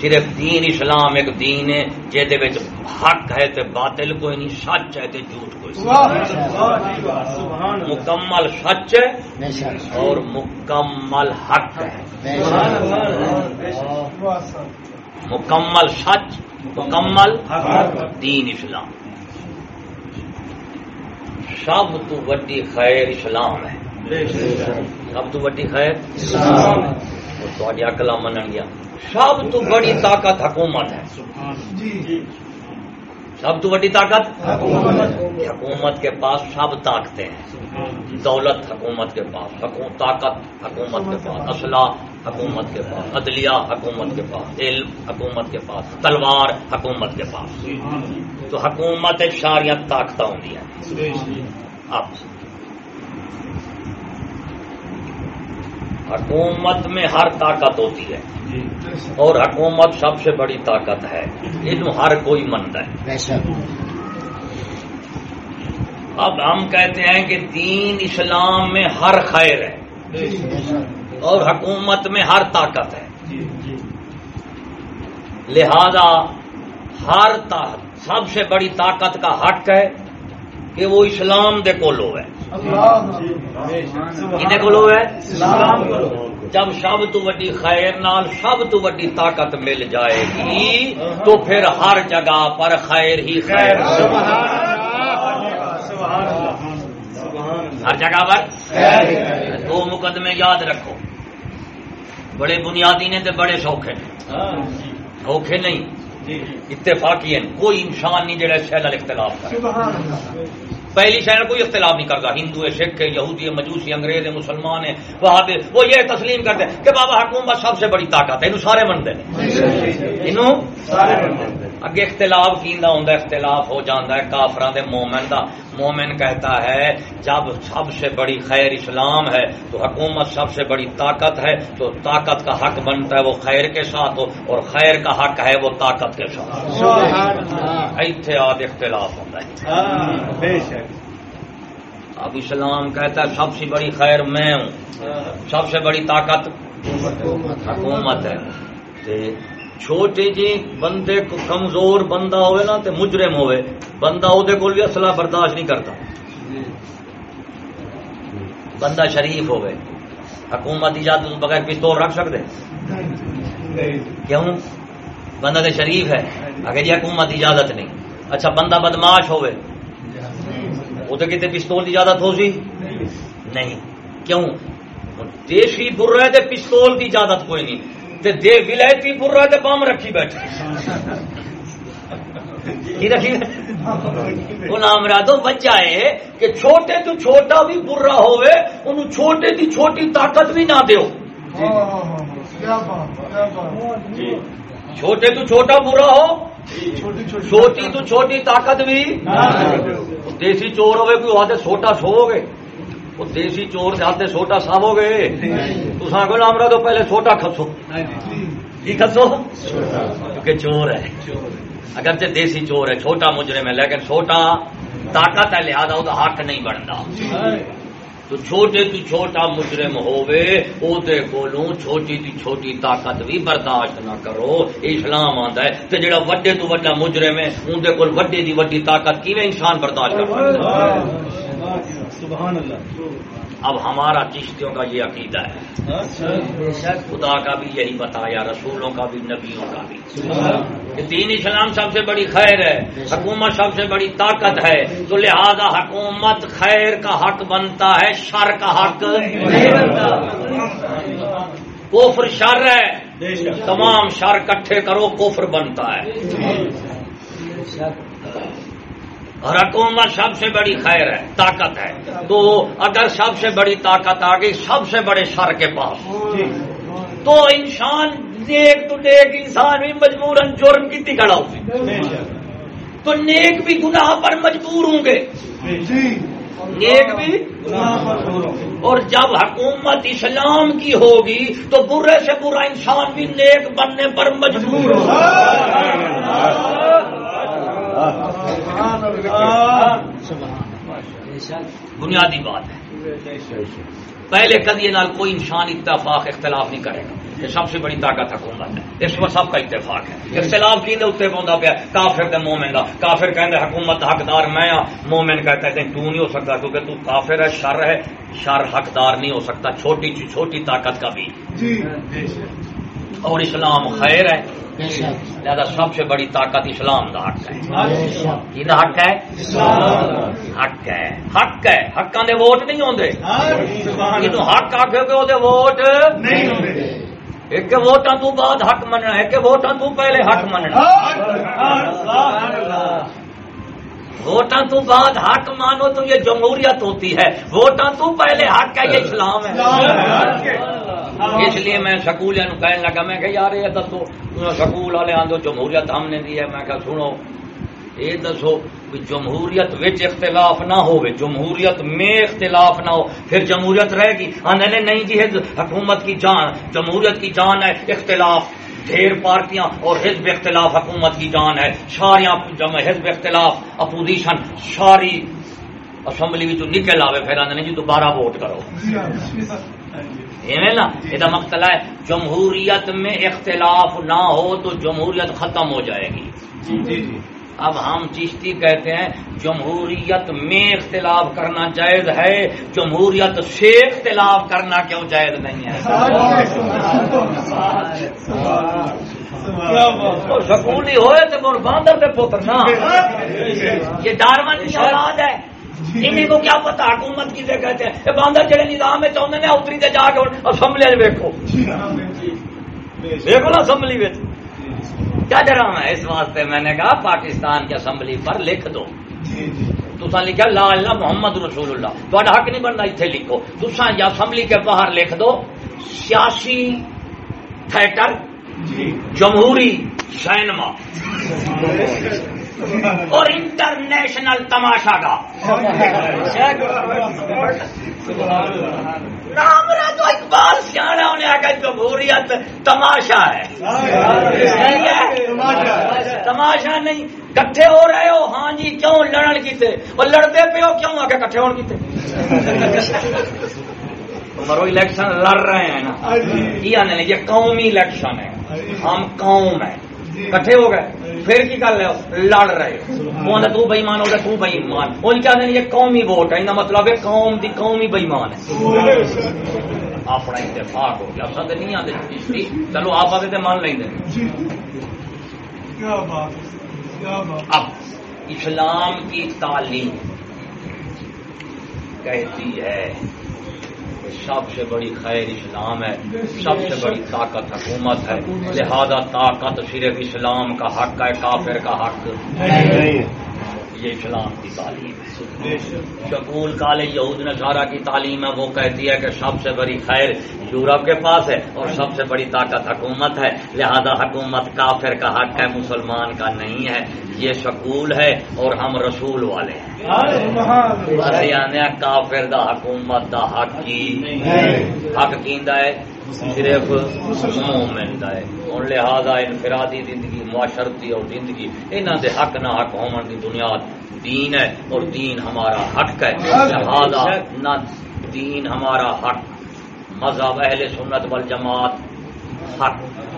Speaker 1: صرف دین اسلام ایک دین ہے جہد حق ہے تے باطل کوئی نہیں سچ ہے تے جھوٹ کوئی مکمل سچ ہے اور مکمل حق ہے۔ مکمل سچ مکمل دین اسلام۔ سب تو وڈی خیر اسلام ہے۔ سب تو وڈی خیر تھوڑی اکلا من گیا۔ سب تو بڑی طاقت حکومت ہے۔ سب تو بڑی طاقت؟ حکومت۔ کے پاس سب طاقتیں ہیں۔ دولت حکومت کے پاس طاقت حکومت کے پاس اسلحہ حکومت کے پاس عدلیہ حکومت کے پاس علم حکومت کے پاس تلوار حکومت کے پاس۔ تو حکومت شاریت طاقت ہوں اب حکومت میں ہر طاقت ہوتی ہے۔ اور حکومت سب سے بڑی طاقت ہے۔ یہ ہر کوئی منتا ہے۔ اب ہم کہتے ہیں کہ دین اسلام میں ہر خیر ہے۔ اور حکومت میں ہر طاقت ہے۔ لہذا ہر سب سے بڑی طاقت کا حق ہے۔ کہ وہ اسلام دے کولو ہے کولو ہے جب سب تو وڈی خیر نال سب تو وڈی طاقت مل جائے گی تو پھر ہر جگہ پر خیر ہی خیر۔ ہر جگہ پر دو مقدمے یاد رکھو۔ بڑے بنیادی نے تو بڑے سوکھے۔ سوکھے نہیں۔ اتفاقی ہیں. کوئی انسان نہیں جڑا شہر اختلاف کرے پہلی شہر کوئی اختلاف نہیں کرتا. ہندو ہے سکھ ہے یہودی ہے مجوسی انگریز ہے مسلمان ہے وہاں پہ وہ یہ تسلیم کرتے ہیں کہ بابا حکومت سب سے بڑی طاقت ہے. سارے منتے ہیں. اگے اختلاف کیندا ہوندا اختلاف ہو جاندا ہے کافراں دے مومن دا۔ مومن کہتا ہے جب سب سے بڑی خیر اسلام ہے تو حکومت سب سے بڑی طاقت ہے تو طاقت کا حق بنتا ہے وہ خیر کے ساتھ ہو اور خیر کا حق ہے وہ طاقت کے ساتھ۔ ایتھے آد اختلاف ہوتا ہے۔ اب اسلام کہتا ہے سب سے بڑی خیر میں ہوں۔ سب سے بڑی طاقت حکومت ہے۔ چھوٹے جی بندے کو کمزور بندہ ہوئے نا تے مجرم ہوئے، بندہ وہ بھی اصلا برداشت نہیں کرتا۔ بندہ شریف ہوئے حکومت اجازت بغیر پستول رکھ سکتے کیوں؟ بندہ تو شریف ہے۔ اگر جی حکومت اجازت نہیں۔ اچھا بندہ بدماش ہوئے۔ وہ تو کتنے پستول کی اجازت ہو سی؟ نہیں۔ کیوں؟ دیسی بر رہے پستول کی اجازت کوئی نہیں۔ تے دے ولایتی برا تے بم رکھی بیٹھے۔ نام رادو بچہ ہے کہ چھوٹے تو چھوٹا بھی برا ہوئے انہوں چھوٹے دی چھوٹی طاقت بھی نہ دیو۔ چھوٹے تو چھوٹا برا ہو چھوٹی تو چھوٹی طاقت بھی دیسی چور ہوئے کوئی چھوٹا سو گے وہ دیسی چور جاتے چھوٹا ساو گے۔ تو ساں کو نام تو پہلے چھوٹا کھسو۔ کی کھسو؟ کیونکہ چور ہے۔ اگرچہ دیسی چور ہے چھوٹا مجرم ہے، لیکن چھوٹا طاقت ہے، لہذا وہ حق نہیں بنتا۔ تو چھوٹے تو چھوٹا مجرم ہووے او دے کولوں چھوٹی تی چھوٹی طاقت بھی برداشت نہ کرو۔ اسلام آندا ہے تے جڑا وڈے تو وڈا مجرم ہے اون دے کول وڈے دی وڈی طاقت کیویں انسان برداشت کر سکتا ہے؟
Speaker 2: سبحان اللہ.
Speaker 1: اب ہمارا چشتیوں کا یہ عقیدہ ہے. خدا کا بھی یہی بتایا رسولوں کا بھی نبیوں کا بھی. کہ دین اسلام سب سے بڑی خیر ہے حکومت سب سے بڑی طاقت ہے تو لہذا حکومت خیر کا حق بنتا ہے شر کا حق کوفر شر ہے تمام شر کٹھے کرو کوفر بنتا ہے. اور حکومت سب سے بڑی خیر ہے طاقت ہے۔ تو اگر سب سے بڑی طاقت آ گئی سب سے بڑے شر کے پاس۔ تو انسان نیک تو نیک انسان بھی مجبور جرم کی کھڑا ہوگی تو نیک بھی گناہ پر مجبور ہوں گے۔ نیک بھی اور جب حکومت اسلام کی ہوگی تو برے سے برا انسان بھی نیک بننے پر مجبور ہوگا بنیادی بات ہے۔ پہلے کدی نال کوئی انسان اتفاق اختلاف نہیں کرے گا۔ یہ سب سے بڑی طاقت حکومت ہے اس میں سب کا اتفاق ہے۔ اختلاف کی اتنے پہنتا پیا؟ کافر تے مومن کا کافر کہ حکومت حقدار میں مومن کہتا ہے تو نہیں ہو سکتا کیونکہ تو کافر ہے شر ہے۔ شر حقدار نہیں ہو سکتا۔ چھوٹی چھوٹی طاقت کا بھی۔ اور اسلام خیر ہے۔ لہذا سب سے بڑی طاقت اسلام کا حق ہے۔ حق ہے؟ حق ہے۔ حق ہے۔ حقاں دے ووٹ نہیں ہوندے۔ جدو حق آخو گے وہ ووٹ ایک ووٹاں تو بعد حق مننا ہے کہ ووٹاں تو پہلے حق مننا۔ ووٹاں تو بعد حق مانو تو یہ جمہوریت ہوتی ہے۔ ووٹاں تو پہلے حق ہے یہ اسلام ہے۔ اس لیے میں سکول کہنے لگا، میں کہ یار، یہ دسو سکول والے آدھو جمہوریت ہم نے دی ہے۔ میں کہ سنو، یہ دسو جمہوریت وچ اختلاف نہ ہو جمہوریت میں اختلاف نہ ہو، پھر جمہوریت رہے گی۔ ہاں، آنے نہیں جی حکومت کی جان، جمہوریت کی جان ہے، اختلاف۔ ڈھیر پارٹیاں اور حزب اختلاف، حکومت کی جان ہے۔ ساریا حزب اختلاف، اپوزیشن ساری اسمبلی نکل آئے پھر آدھے جی دوبارہ ووٹ کرو۔ نا یہ مقتل ہے جمہوریت میں اختلاف نہ ہو تو جمہوریت ختم ہو جائے گی۔ جی، جی، جی۔ اب ہم چشتی کہتے ہیں جمہوریت میں اختلاف کرنا جائز ہے جمہوریت سے اختلاف کرنا کیوں جائز نہیں ہے؟ سکولی ہوئے تو باندر پوتر نا۔ یہ ڈارمن کی اولاد ہے۔ انہیں کو کیا پتا؟ حکومت کسے کہتے ہیں؟ یہ باندر جڑے نظام میں چاہتے ہیں اتری تے جا کے اسمبلی ویکو دیکھو نا اسمبلی کیا ڈرام ہے؟ اس واسطے میں نے کہا پاکستان کی اسمبلی پر لکھ دو۔ تسا لکھا لا اللہ محمد رسول اللہ۔ تو حق نہیں بننا اتنے لکھو۔ تسا اسمبلی کے باہر لکھ دو۔ سیاسی تھیٹر جمہوری سینما۔ اور انٹرنیشنل تماشا کا۔ تو اقبال سیاح ہونے آ جمہوریت تماشا ہے۔ تماشا نہیں کٹھے ہو رہے ہو۔ ہاں جی کیوں لڑن کیتے؟ وہ لڑتے پہ ہو کیوں آ کے کٹھے ہونے کیتے؟ مرو الیکشن لڑ رہے ہیں نا۔ یہ قومی الیکشن ہے۔ ہم قوم ہیں۔ کٹھے ہو گئے۔ پھر کی کر رہے لڑ رہے وہ تو بےمان ہو تو بےمان وہ کیا یہ قومی ووٹ ہے مطلب ہے قوم دی قومی بےمان ہے۔ اپنا اتفاق ہو گیا۔ سب نہیں آتے چلو آپ آتے مان لیں اب اسلام کی تعلیم کہتی ہے؟ سب سے بڑی خیر اسلام ہے، سب سے بڑی طاقت حکومت ہے۔ لہذا طاقت صرف اسلام کا حق ہے، کافر کا حق یہ اسلام کی تعلیم ہے۔ شکول کالے یہود نصارہ کی تعلیم ہے، وہ کہتی ہے کہ سب سے بڑی خیر یورپ کے پاس ہے اور سب سے بڑی طاقت حکومت ہے۔ لہذا حکومت کافر کا حق ہے، مسلمان کا نہیں ہے۔ یہ شکول ہے اور ہم رسول والے ہیں۔ کافر دا، حکومت دا حق کی حق کیندا ہے؟ صرف مومن دا ہے۔ اور لہذا انفرادی زندگی، معاشرتی اور زندگی، انہاں دے حق نہ حق ہون دی بنیاد۔ دین ہے اور دین ہمارا حق ہے۔ لہذا نہ دین ہمارا حق، مذہب اہل سنت والجماعت حق۔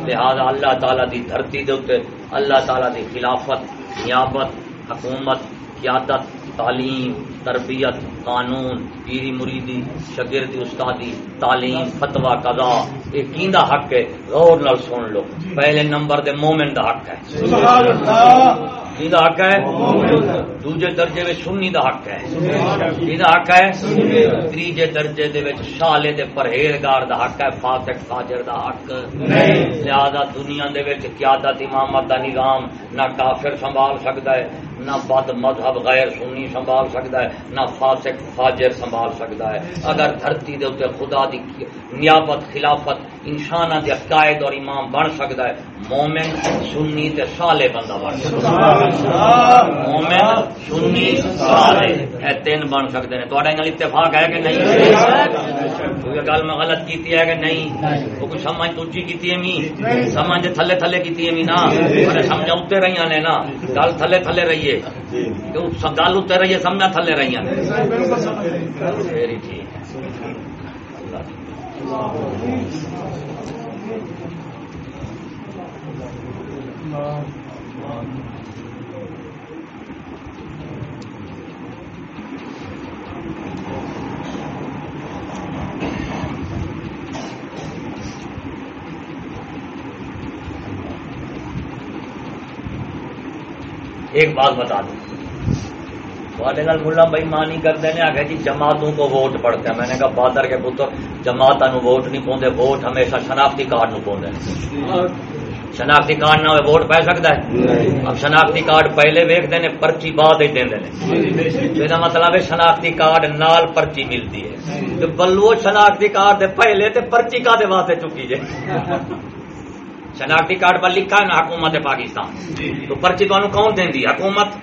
Speaker 1: لہذا اللہ تعالیٰ دی دھرتی دے اللہ تعالیٰ دی خلافت، نیابت، حکومت، قیادت تعلیم تربیت قانون پیری مریدی شگردی استادی تعلیم فتوا قضا یہ کیندا حق ہے؟ غور نال سن لو۔ پہلے نمبر دے مومن دا حق ہے۔ کیندا حق ہے؟ دوجے درجے سنی دا حق ہے۔ کیندا حق ہے؟ تیجے درجے دے وچ شالے دے پرہیزگار دا حق ہے فاسق فاجر دا حق۔ لہذا دنیا دے وچ قیادت امامت دا نظام نہ کافر سنبھال سکدا ہے نہ بد مذہب غیر سنی سنبھال سکتا ہے، نہ فاسق، فاجر سنبھال سکتا ہے۔ اگر دھرتی دے اتنے خدا دی نیابت، خلافت انسان کے قائد اور امام بن سکتا ہے، مومن، سنی تے سالے بندہ بن سکتا مومن، سنی سالے اے تین بن سکتے ہیں۔ تھوڑا گل اتفاق ہے کہ نہیں؟ گل میں غلط کیتی ہے کہ نہیں؟ وہ کوئی سمجھ تجی کی می سمجھ تھلے تھلے کی می نا سمجھ اتنے رہی نے نا۔ گل تھلے تھلے رہی ہے گل اتنے رہی ہے سمجھا تھلے رہی ٹھیک ایک بات بتا دوں۔ تھوڑے گل ملا بھائی مانی کرتے ہیں آگے جی جماعتوں کو ووٹ پڑتے ہیں میں نے کہا بادر کے پتر جماعت ووٹ نہیں پاؤں ووٹ ہمیشہ شناختی کارڈ نو پاؤں شناختی کارڈ نہ ووٹ پی سکتا ہے؟ اب شناختی کارڈ پہلے ویکتے ہیں پرچی بعد دیں یہ مطلب ہے شناختی کارڈ نال پرچی ملتی ہے۔ بلو شناختی کارڈ پہلے تے پرچی کا واسطے چکی جائے شناختی کارڈ پر لکھا ہے نا حکومت پاکستان تو پرچی تو کون دینی حکومت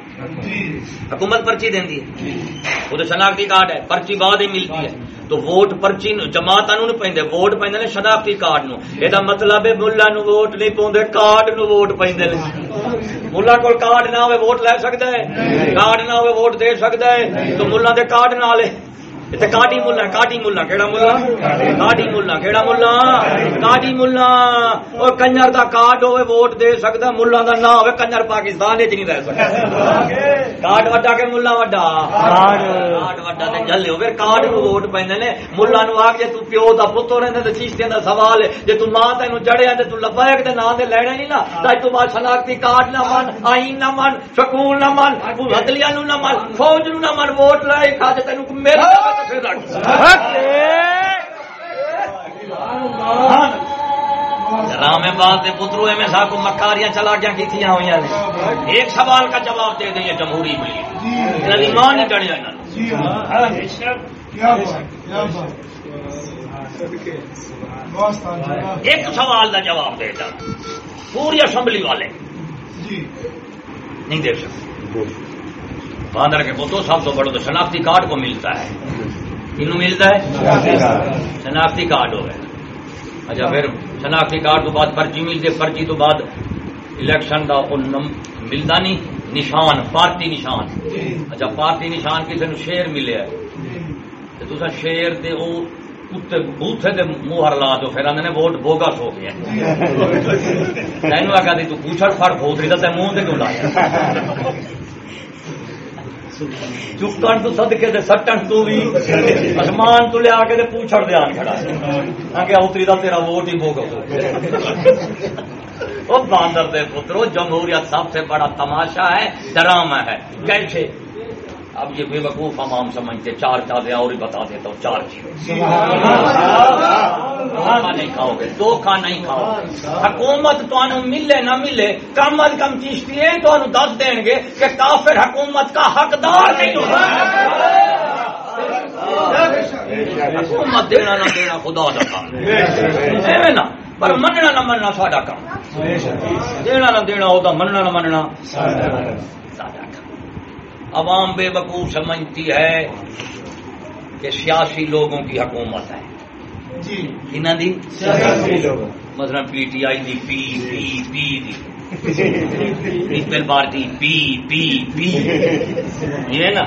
Speaker 1: حکومت پرچی دینی ہے وہ تو شناختی کارڈ ہے پرچی بعد ہی ملتی ہے تو ووٹ پرچی جماعت پہ ووٹ پہ شناختی کارڈ نو یہ مطلب ہے ملا نو ووٹ نہیں پاؤں کارڈ نو ووٹ پہ ملا کو کارڈ نہ ہوئے ووٹ لے سکتا ہے کارڈ نہ ہوئے ووٹ دے سکتا ہے تو ملا دے کارڈ نہ لے کاٹی ملا کاٹی ملا کہڑا ملا کاٹی ملا کہڑا ملا اور کنجر دا کارڈ ہوئے ووٹ دے سکتا ملا دا نہ ہوئے کنجر پاکستان نہیں رہ سکتا کارڈ وڈا کے ملا وڈا کارڈ وڈا تے جلے ہوئے کارڈ نو ووٹ پیندے نے ملا نو آ کے تو پیو دا پتر رہندے تے چیشتیاں دا سوال ہے جے تو ماں تینو جڑے تے تو لبیک نام دے لینا نہیں نا تے تو بعد شناختی کارڈ نہ من آئین نہ من سکول نہ من عدلیہ نو نہ من فوج نو نہ من ووٹ لائے کھا تے تینو میرے رام باد کے پترو میں سب کو مکاریاں چلا گیا کی ہوئی نے۔ ایک سوال کا جواب دے دیں جمہوری ملی۔ ماں نہیں ڈڑیا ایک سوال کا جواب دے دا پوری اسمبلی والے۔ نہیں دے سکتے۔ باندر کے پتو سب تو بڑا تو شناختی کارڈ کو ملتا ہے۔ کنو ملتا ہے؟ شناختی کارڈ۔ ہو گیا اچھا پھر شناختی کارڈ تو بعد پرچی ملتی ہے۔ پرچی تو بعد الیکشن کا ملتا نہیں نشان پارٹی نشان۔ اچھا پارٹی نشان کسی نے شیر ملے تو تصا شیر دے وہ بوتھے دے موہر لا دو پھر آدھے ووٹ بوگس ہو گیا تینوں دی تو پوچھڑ فر رہی تو منہ سے کیوں لایا؟ چکن تو سدکے دے سٹن تو بھی آسمان تو لیا کے پوچھڑ دیا کھڑا آگے اتری دا تیرا ووٹ ہی بوگ وہ باندر دے پترو، جمہوریت سب سے بڑا تماشا ہے، ڈرامہ ہے۔ کیسے؟ اب یہ بے وقوف امام سمجھتے چار چاہتے اور ہی بتا دیتا ہوں چار چیز دھوکھا نہیں کھاؤ گے دھوکھا نہیں کھاؤ گے۔ حکومت تو ملے نہ ملے کم از کم چیشتی تو دس دیں گے کہ کافر حکومت کا حقدار نہیں حکومت دینا نہ دینا خدا کا کام۔ نا پر مننا نہ مننا ساڈا کام۔ دینا نہ دینا وہ مننا نہ مننا۔ عوام بے وقوف سمجھتی ہے کہ سیاسی لوگوں کی حکومت ہے۔
Speaker 2: جی۔
Speaker 1: مثلا P T I the P P P the. People party P P P. یہ نا؟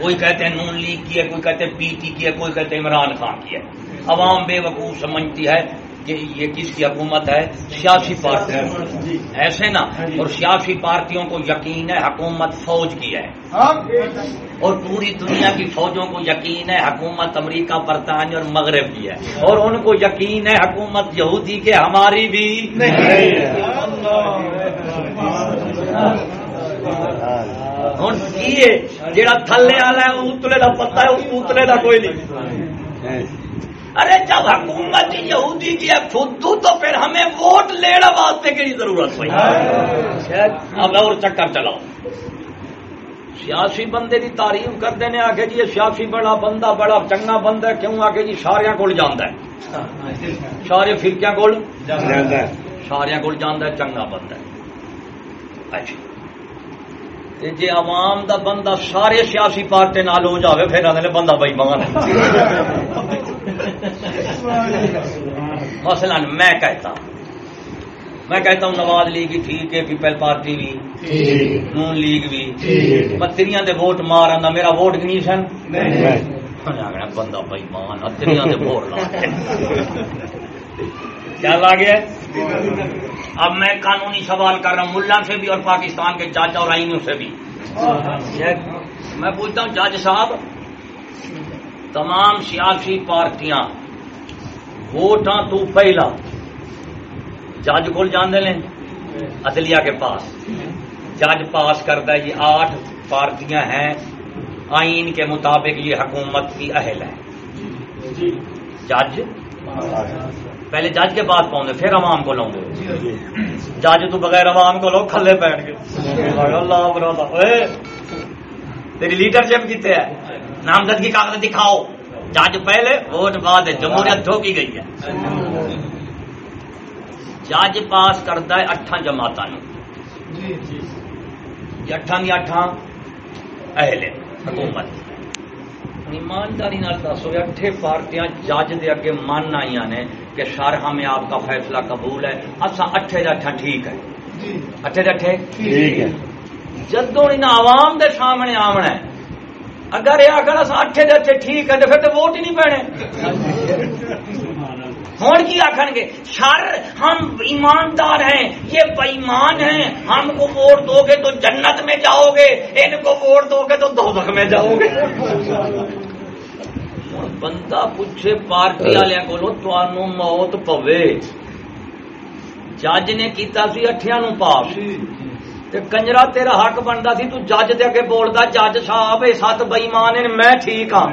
Speaker 1: کوئی کہتے ہیں نون لیگ کی ہے کوئی کہتے ہیں پی ٹی کی ہے کوئی کہتے ہیں عمران خان کی ہے۔ عوام بے وقوف سمجھتی ہے یہ کس کی حکومت ہے سیاسی پارٹی۔ ایسے نا اور سیاسی پارٹیوں کو یقین ہے حکومت فوج کی ہے۔ اور پوری دنیا کی فوجوں کو یقین ہے حکومت امریکہ برطانیہ اور مغرب کی ہے۔ اور ان کو یقین ہے حکومت یہودی کے ہماری بھی ہوں جڑا تھلے والا ہے اتلے کا پتا ہے اس اتلے کا کوئی نہیں۔ ارے جب حکومت یہودی کی ہے خود تو پھر ہمیں ووٹ لینا واسطے کی ضرورت ہوئی اب اور چکر چلاؤ۔ سیاسی بندے کی تعریف کرتے ہیں آگے جی یہ سیاسی بڑا بندہ بڑا چنگا بندہ ہے کیوں آگے جی؟ سارا کول جانا ہے۔ سارے فرقیا کول؟ سارا کول جانا ہے چنگا بندہ ہے۔ اچھا۔ جی عوام دا بندہ سارے سیاسی پارٹی نال ہو جاوے پھر آدھے بندہ بئی مان مثلا میں کہتا ہوں۔ میں کہتا ہوں نواز لیگ ٹھیک ہے پیپل پارٹی بھی۔ نون لیگ بھی۔ پتری دے ووٹ مار آنا میرا ووٹ گنی سن۔ بندہ بھائی مان اتری دے ووٹ لا کیا لا گیا؟ اب میں قانونی سوال کر رہا ہوں ملا سے بھی اور پاکستان کے جج اور آئینوں سے بھی۔ میں پوچھتا ہوں جج صاحب تمام سیاسی پارٹیاں ووٹاں تو پہلا۔ جج کو جانے لیں عدلیہ کے پاس۔ جج پاس کرتا ہے یہ آٹھ پارٹیاں ہیں۔ آئین کے مطابق یہ حکومت کی اہل ہے جج؟ پہلے جج کے پاس پہنچے پھر عوام کو لوں گے۔ جج تو بغیر عوام کو لوگ کھلے بیٹھ گئے اللہ تیری لیڈر شپ کتنے ہے۔ نامزدگی کاغذ دکھاؤ۔ جج پہلے ووٹ بعد جمہوریت دھوکی گئی ہے۔ جج پاس کرتا ہے اٹھان جماعت اٹھان یا اٹھان اہل حکومت۔ ایمانداری دسو اٹھے پارٹیاں جج دے اگے من آئی نے کہ شارہ میں آپ کا فیصلہ قبول ہے۔ اصا اٹھے اٹھا ٹھیک ہے اٹھے اٹھے؟ جدو ان عوام دے سامنے آمنا ہے اگر یہ آخر اٹھے اٹھے ٹھیک ہے تو پھر تو ووٹ ہی نہیں پینے ہوں کی آخر گے شر ہم ایماندار ہیں یہ بےمان ہیں ہم کو ووٹ دو گے تو جنت میں جاؤ گے ان کو ووٹ دو گے تو دوزخ میں جاؤ گے بندہ پوچھے پارٹی والے کو موت پوے جج نے کیتا سی اٹھیا نو پاس کنجرا تیرا حق بنتا سی تو جج دے اگے بولتا جج صاحب سات بئیمان میں ٹھیک ہاں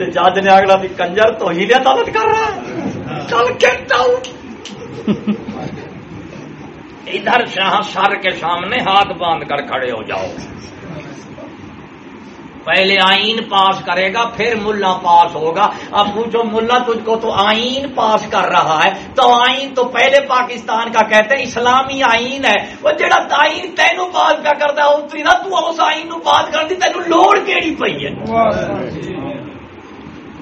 Speaker 1: جج نے اگلا بھی کنجر تو ہی لیا عدالت کر رہا ہے چل گیٹ آؤٹ ادھر شاہ سر کے سامنے ہاتھ باندھ کر کھڑے ہو جاؤ پہلے آئین پاس کرے گا، پھر ملا پاس ہوگا۔ اب پوچھو ملا تجھ کو تو آئین پاس کر رہا ہے، تو آئین تو پہلے پاکستان کا کہتے ہیں، اسلامی آئین ہے۔ وہ جڑا آئین تینوں پاس کا کرتا ہے، اتری نا تو اس آئین نو پاس کر دی، تینوں لوڑ کیڑی پئی ہے۔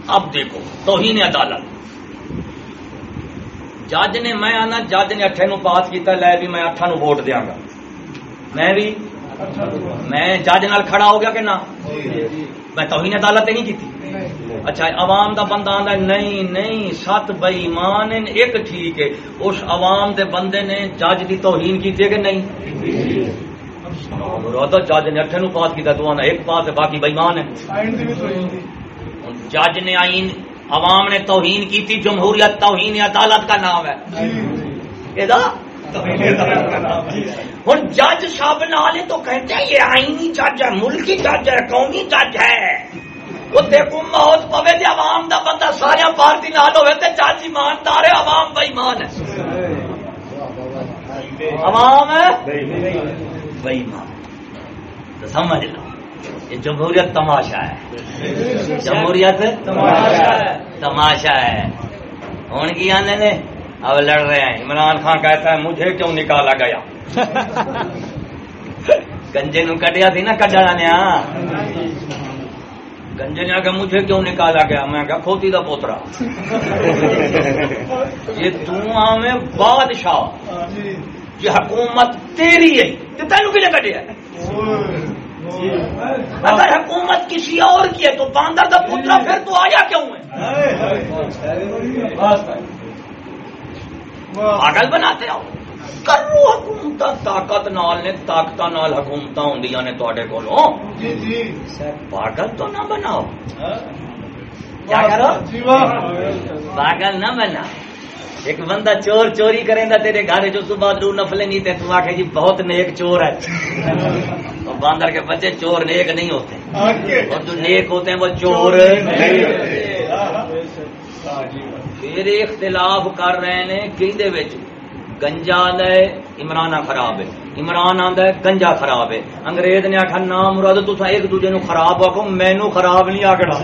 Speaker 1: اب دیکھو، توہین عدالت۔ جج نے، میں آنا، جج نے اٹھے نو پاس کیتا، لے بھی میں اٹھا نو ووٹ دیاں گا۔ میں بھی میں جج نال کھڑا ہو گیا کہ نہ؟ میں توہین عدالت نہیں کی اچھا عوام دا بندہ آندا نہیں نہیں سات بے ایمان ایک ٹھیک ہے۔ اس عوام دے بندے نے جج دی توہین کی کہ نہیں؟ جج نے اٹھے نو پاس کیتا تو آنا ایک پاس ہے باقی بےمان ہے جج نے آئین عوام نے توہین کی تھی جمہوریت توہین عدالت کا نام ہے۔ ہوں جج صاحب نالے تو کہتے ہیں یہ آئینی جج ہے ملکی جج ہے قومی جج ہے۔ اتنے کو موت پوے تے عوام دا بندہ سارا پارٹی نال ہوے تے چاچی ایماندار ہے عوام بے ایمان ہے۔ عوام ہے؟ بے ایمان تو سمجھ لو یہ جمہوریت تماشا ہے۔ جمہوریت تماشا ہے۔ ہوں کی آنے نے؟ اب لڑ رہے ہیں۔ عمران خان کہتا ہے مجھے کیوں نکالا گیا؟ گنجے نو کٹیا تھی نا کٹا نے گنجے نے آگے مجھے کیوں نکالا گیا؟ میں کہا کھوتی دا پوترا۔ یہ تمہیں بادشاہ۔ یہ حکومت تیری ہے۔ تو تینوں کھے کٹیا اگر حکومت کسی اور کی ہے تو باندر کا پترا پھر تو آیا کیوں ہے؟ پاگل بناتے ہو۔ کرو حکومت طاقت نال نے طاقت نال حکومت ہوں نے تے کو پاگل تو نہ بناؤ کیا کرو پاگل نہ بنا ایک بندہ چور چوری کریں گا تیرے گھر جو صبح دو نفلے نہیں تے تو آخے جی بہت نیک چور ہے تو باندر کے بچے چور نیک نہیں ہوتے اور جو نیک ہوتے ہیں وہ چور پھر اختلاف کر رہے ہیں کہ گنجا آدھا ہے عمران خراب ہے۔ عمران آدھا ہے گنجا خراب ہے۔ انگریز نے آخر نام مراد تو ایک دوجے نو خراب آخو مینو خراب نہیں آکڑا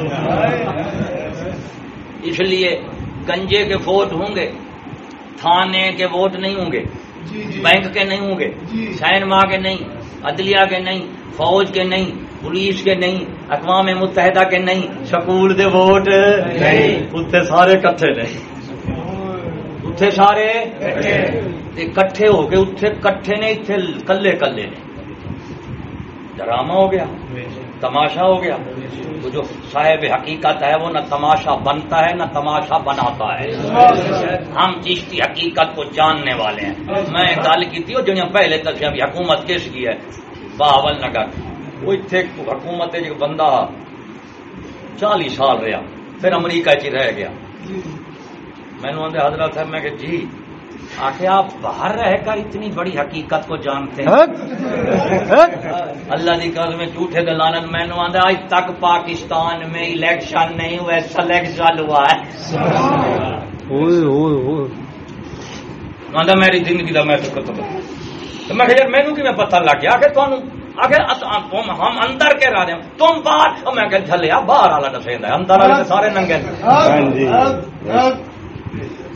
Speaker 1: اس لیے گنجے کے ووٹ ہوں گے تھانے کے ووٹ نہیں ہوں گے۔ بینک کے نہیں ہوں گے۔ سینما کے نہیں عدلیہ کے نہیں فوج کے نہیں پولیس کے نہیں اقوام متحدہ کے نہیں سکول دے ووٹ اتنے سارے کٹھے نہیں اتنے سارے کٹھے ہو گئے اتنے کٹھے نے اتنے کلے کلے نے ڈرامہ ہو گیا تماشا ہو گیا تو جو صاحب حقیقت ہے وہ نہ تماشا بنتا ہے نہ تماشا بناتا ہے ہم چیشتی حقیقت کو جاننے والے ہیں میں گل کی جو پہلے تک ابھی حکومت کس کی ہے باول نگر وہ اتنے حکومت جو بندہ چالیس سال رہا پھر امریکہ چ رہ گیا میں نے حضرت ہے میں کہ جی آخر آپ باہر رہ کر اتنی بڑی حقیقت کو جانتے ہیں۔ اللہ کی قدر میں جھوٹے دلانت میں نے آدھا آج تک پاکستان میں الیکشن نہیں ہوا سلیکشن ہوا ہے۔ آدھا میری زندگی کا میں تو میں یار مینو کی میں پتہ لگ گیا؟ آخر تمہیں آخر ہم اندر کے رہے ہیں۔ تم باہر میں کہ چلے باہر والا دسے اندر والے سارے ننگے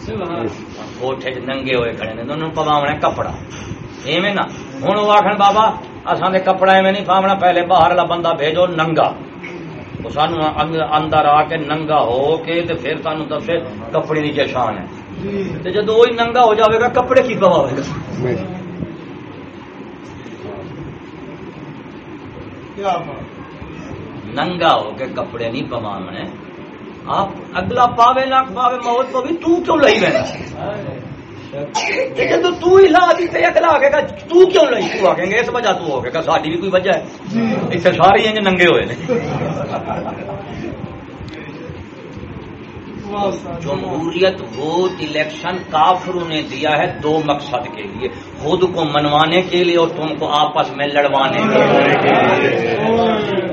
Speaker 1: کوٹھے چ ننگے ہوئے کھڑے نے انہوں پواونا کپڑا ایویں نا ہوں وہ آخر بابا اصل کپڑا ایویں نہیں پاونا پہلے باہر والا بندہ بھیجو ننگا سان اندر آ کے ننگا ہو کے تے پھر سانو دسے کپڑے نیچے شان ہے جب وہی ننگا ہو جائے گا کپڑے کی پوا گا ننگا ہو کے کپڑے نہیں پواونے آپ اگلا پاوے نہ پاوے موت کو بھی تو کیوں لئی رہنا جب تو ہی لا دی اگلا آگے گا تو کیوں لئی؟ تو آگے گا اس وجہ تو ہوگے گا ساری بھی کوئی وجہ ہے؟ اتنے سارے انج ننگے ہوئے نے۔ جمہوریت ووٹ الیکشن کافروں نے دیا ہے دو مقصد کے لیے۔ خود کو منوانے کے لیے اور تم کو آپس میں لڑوانے کے لیے۔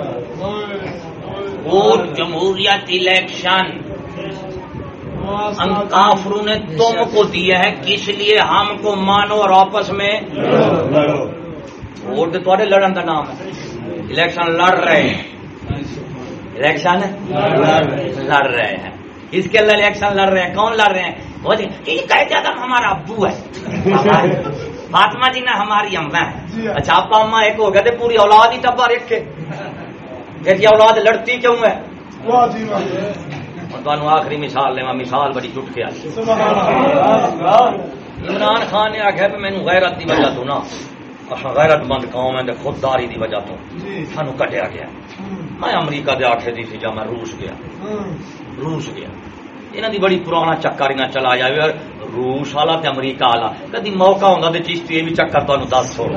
Speaker 1: ووٹ جمہوریت الیکشن۔ کافروں نے تم کو دیا ہے، کس لیے ہم کو مانو اور آپس میں؟ ووٹ تھوڑے لڑن کا نام ہے۔ الیکشن لڑ رہے ہیں۔ الیکشن لڑ رہے ہیں۔ اس کے لیے الیکشن لڑ رہے ہیں۔ کون لڑ رہے ہیں؟ وہ جی، کہتے ہیں ہمارا ابو ہے۔ فاطمہ جی نے ہماری اما ہے۔ اچھا آپ اما ایک ہو گئے پوری اولاد ہی ٹبا رکھ کے کہ اولاد لڑتی کیوں ہے؟ تمہیں آخری مثال لوا مثال بڑی چٹ کے آئی۔ عمران خان نے آخیا مینو غیرت کی وجہ تو نا۔ اصا غیرت مند قوم ہے خودداری کی وجہ تو۔ سانو کٹیا گیا۔ میں امریکہ دے آخے دی سی جا میں روس گیا۔ روس گیا۔ یہاں دی بڑی پرانا چکر نہ چلا جائے اور روس والا تے امریکہ والا۔ کدی موقع ہوتا تو چیشتی یہ بھی چکر تمہیں دس چھوڑ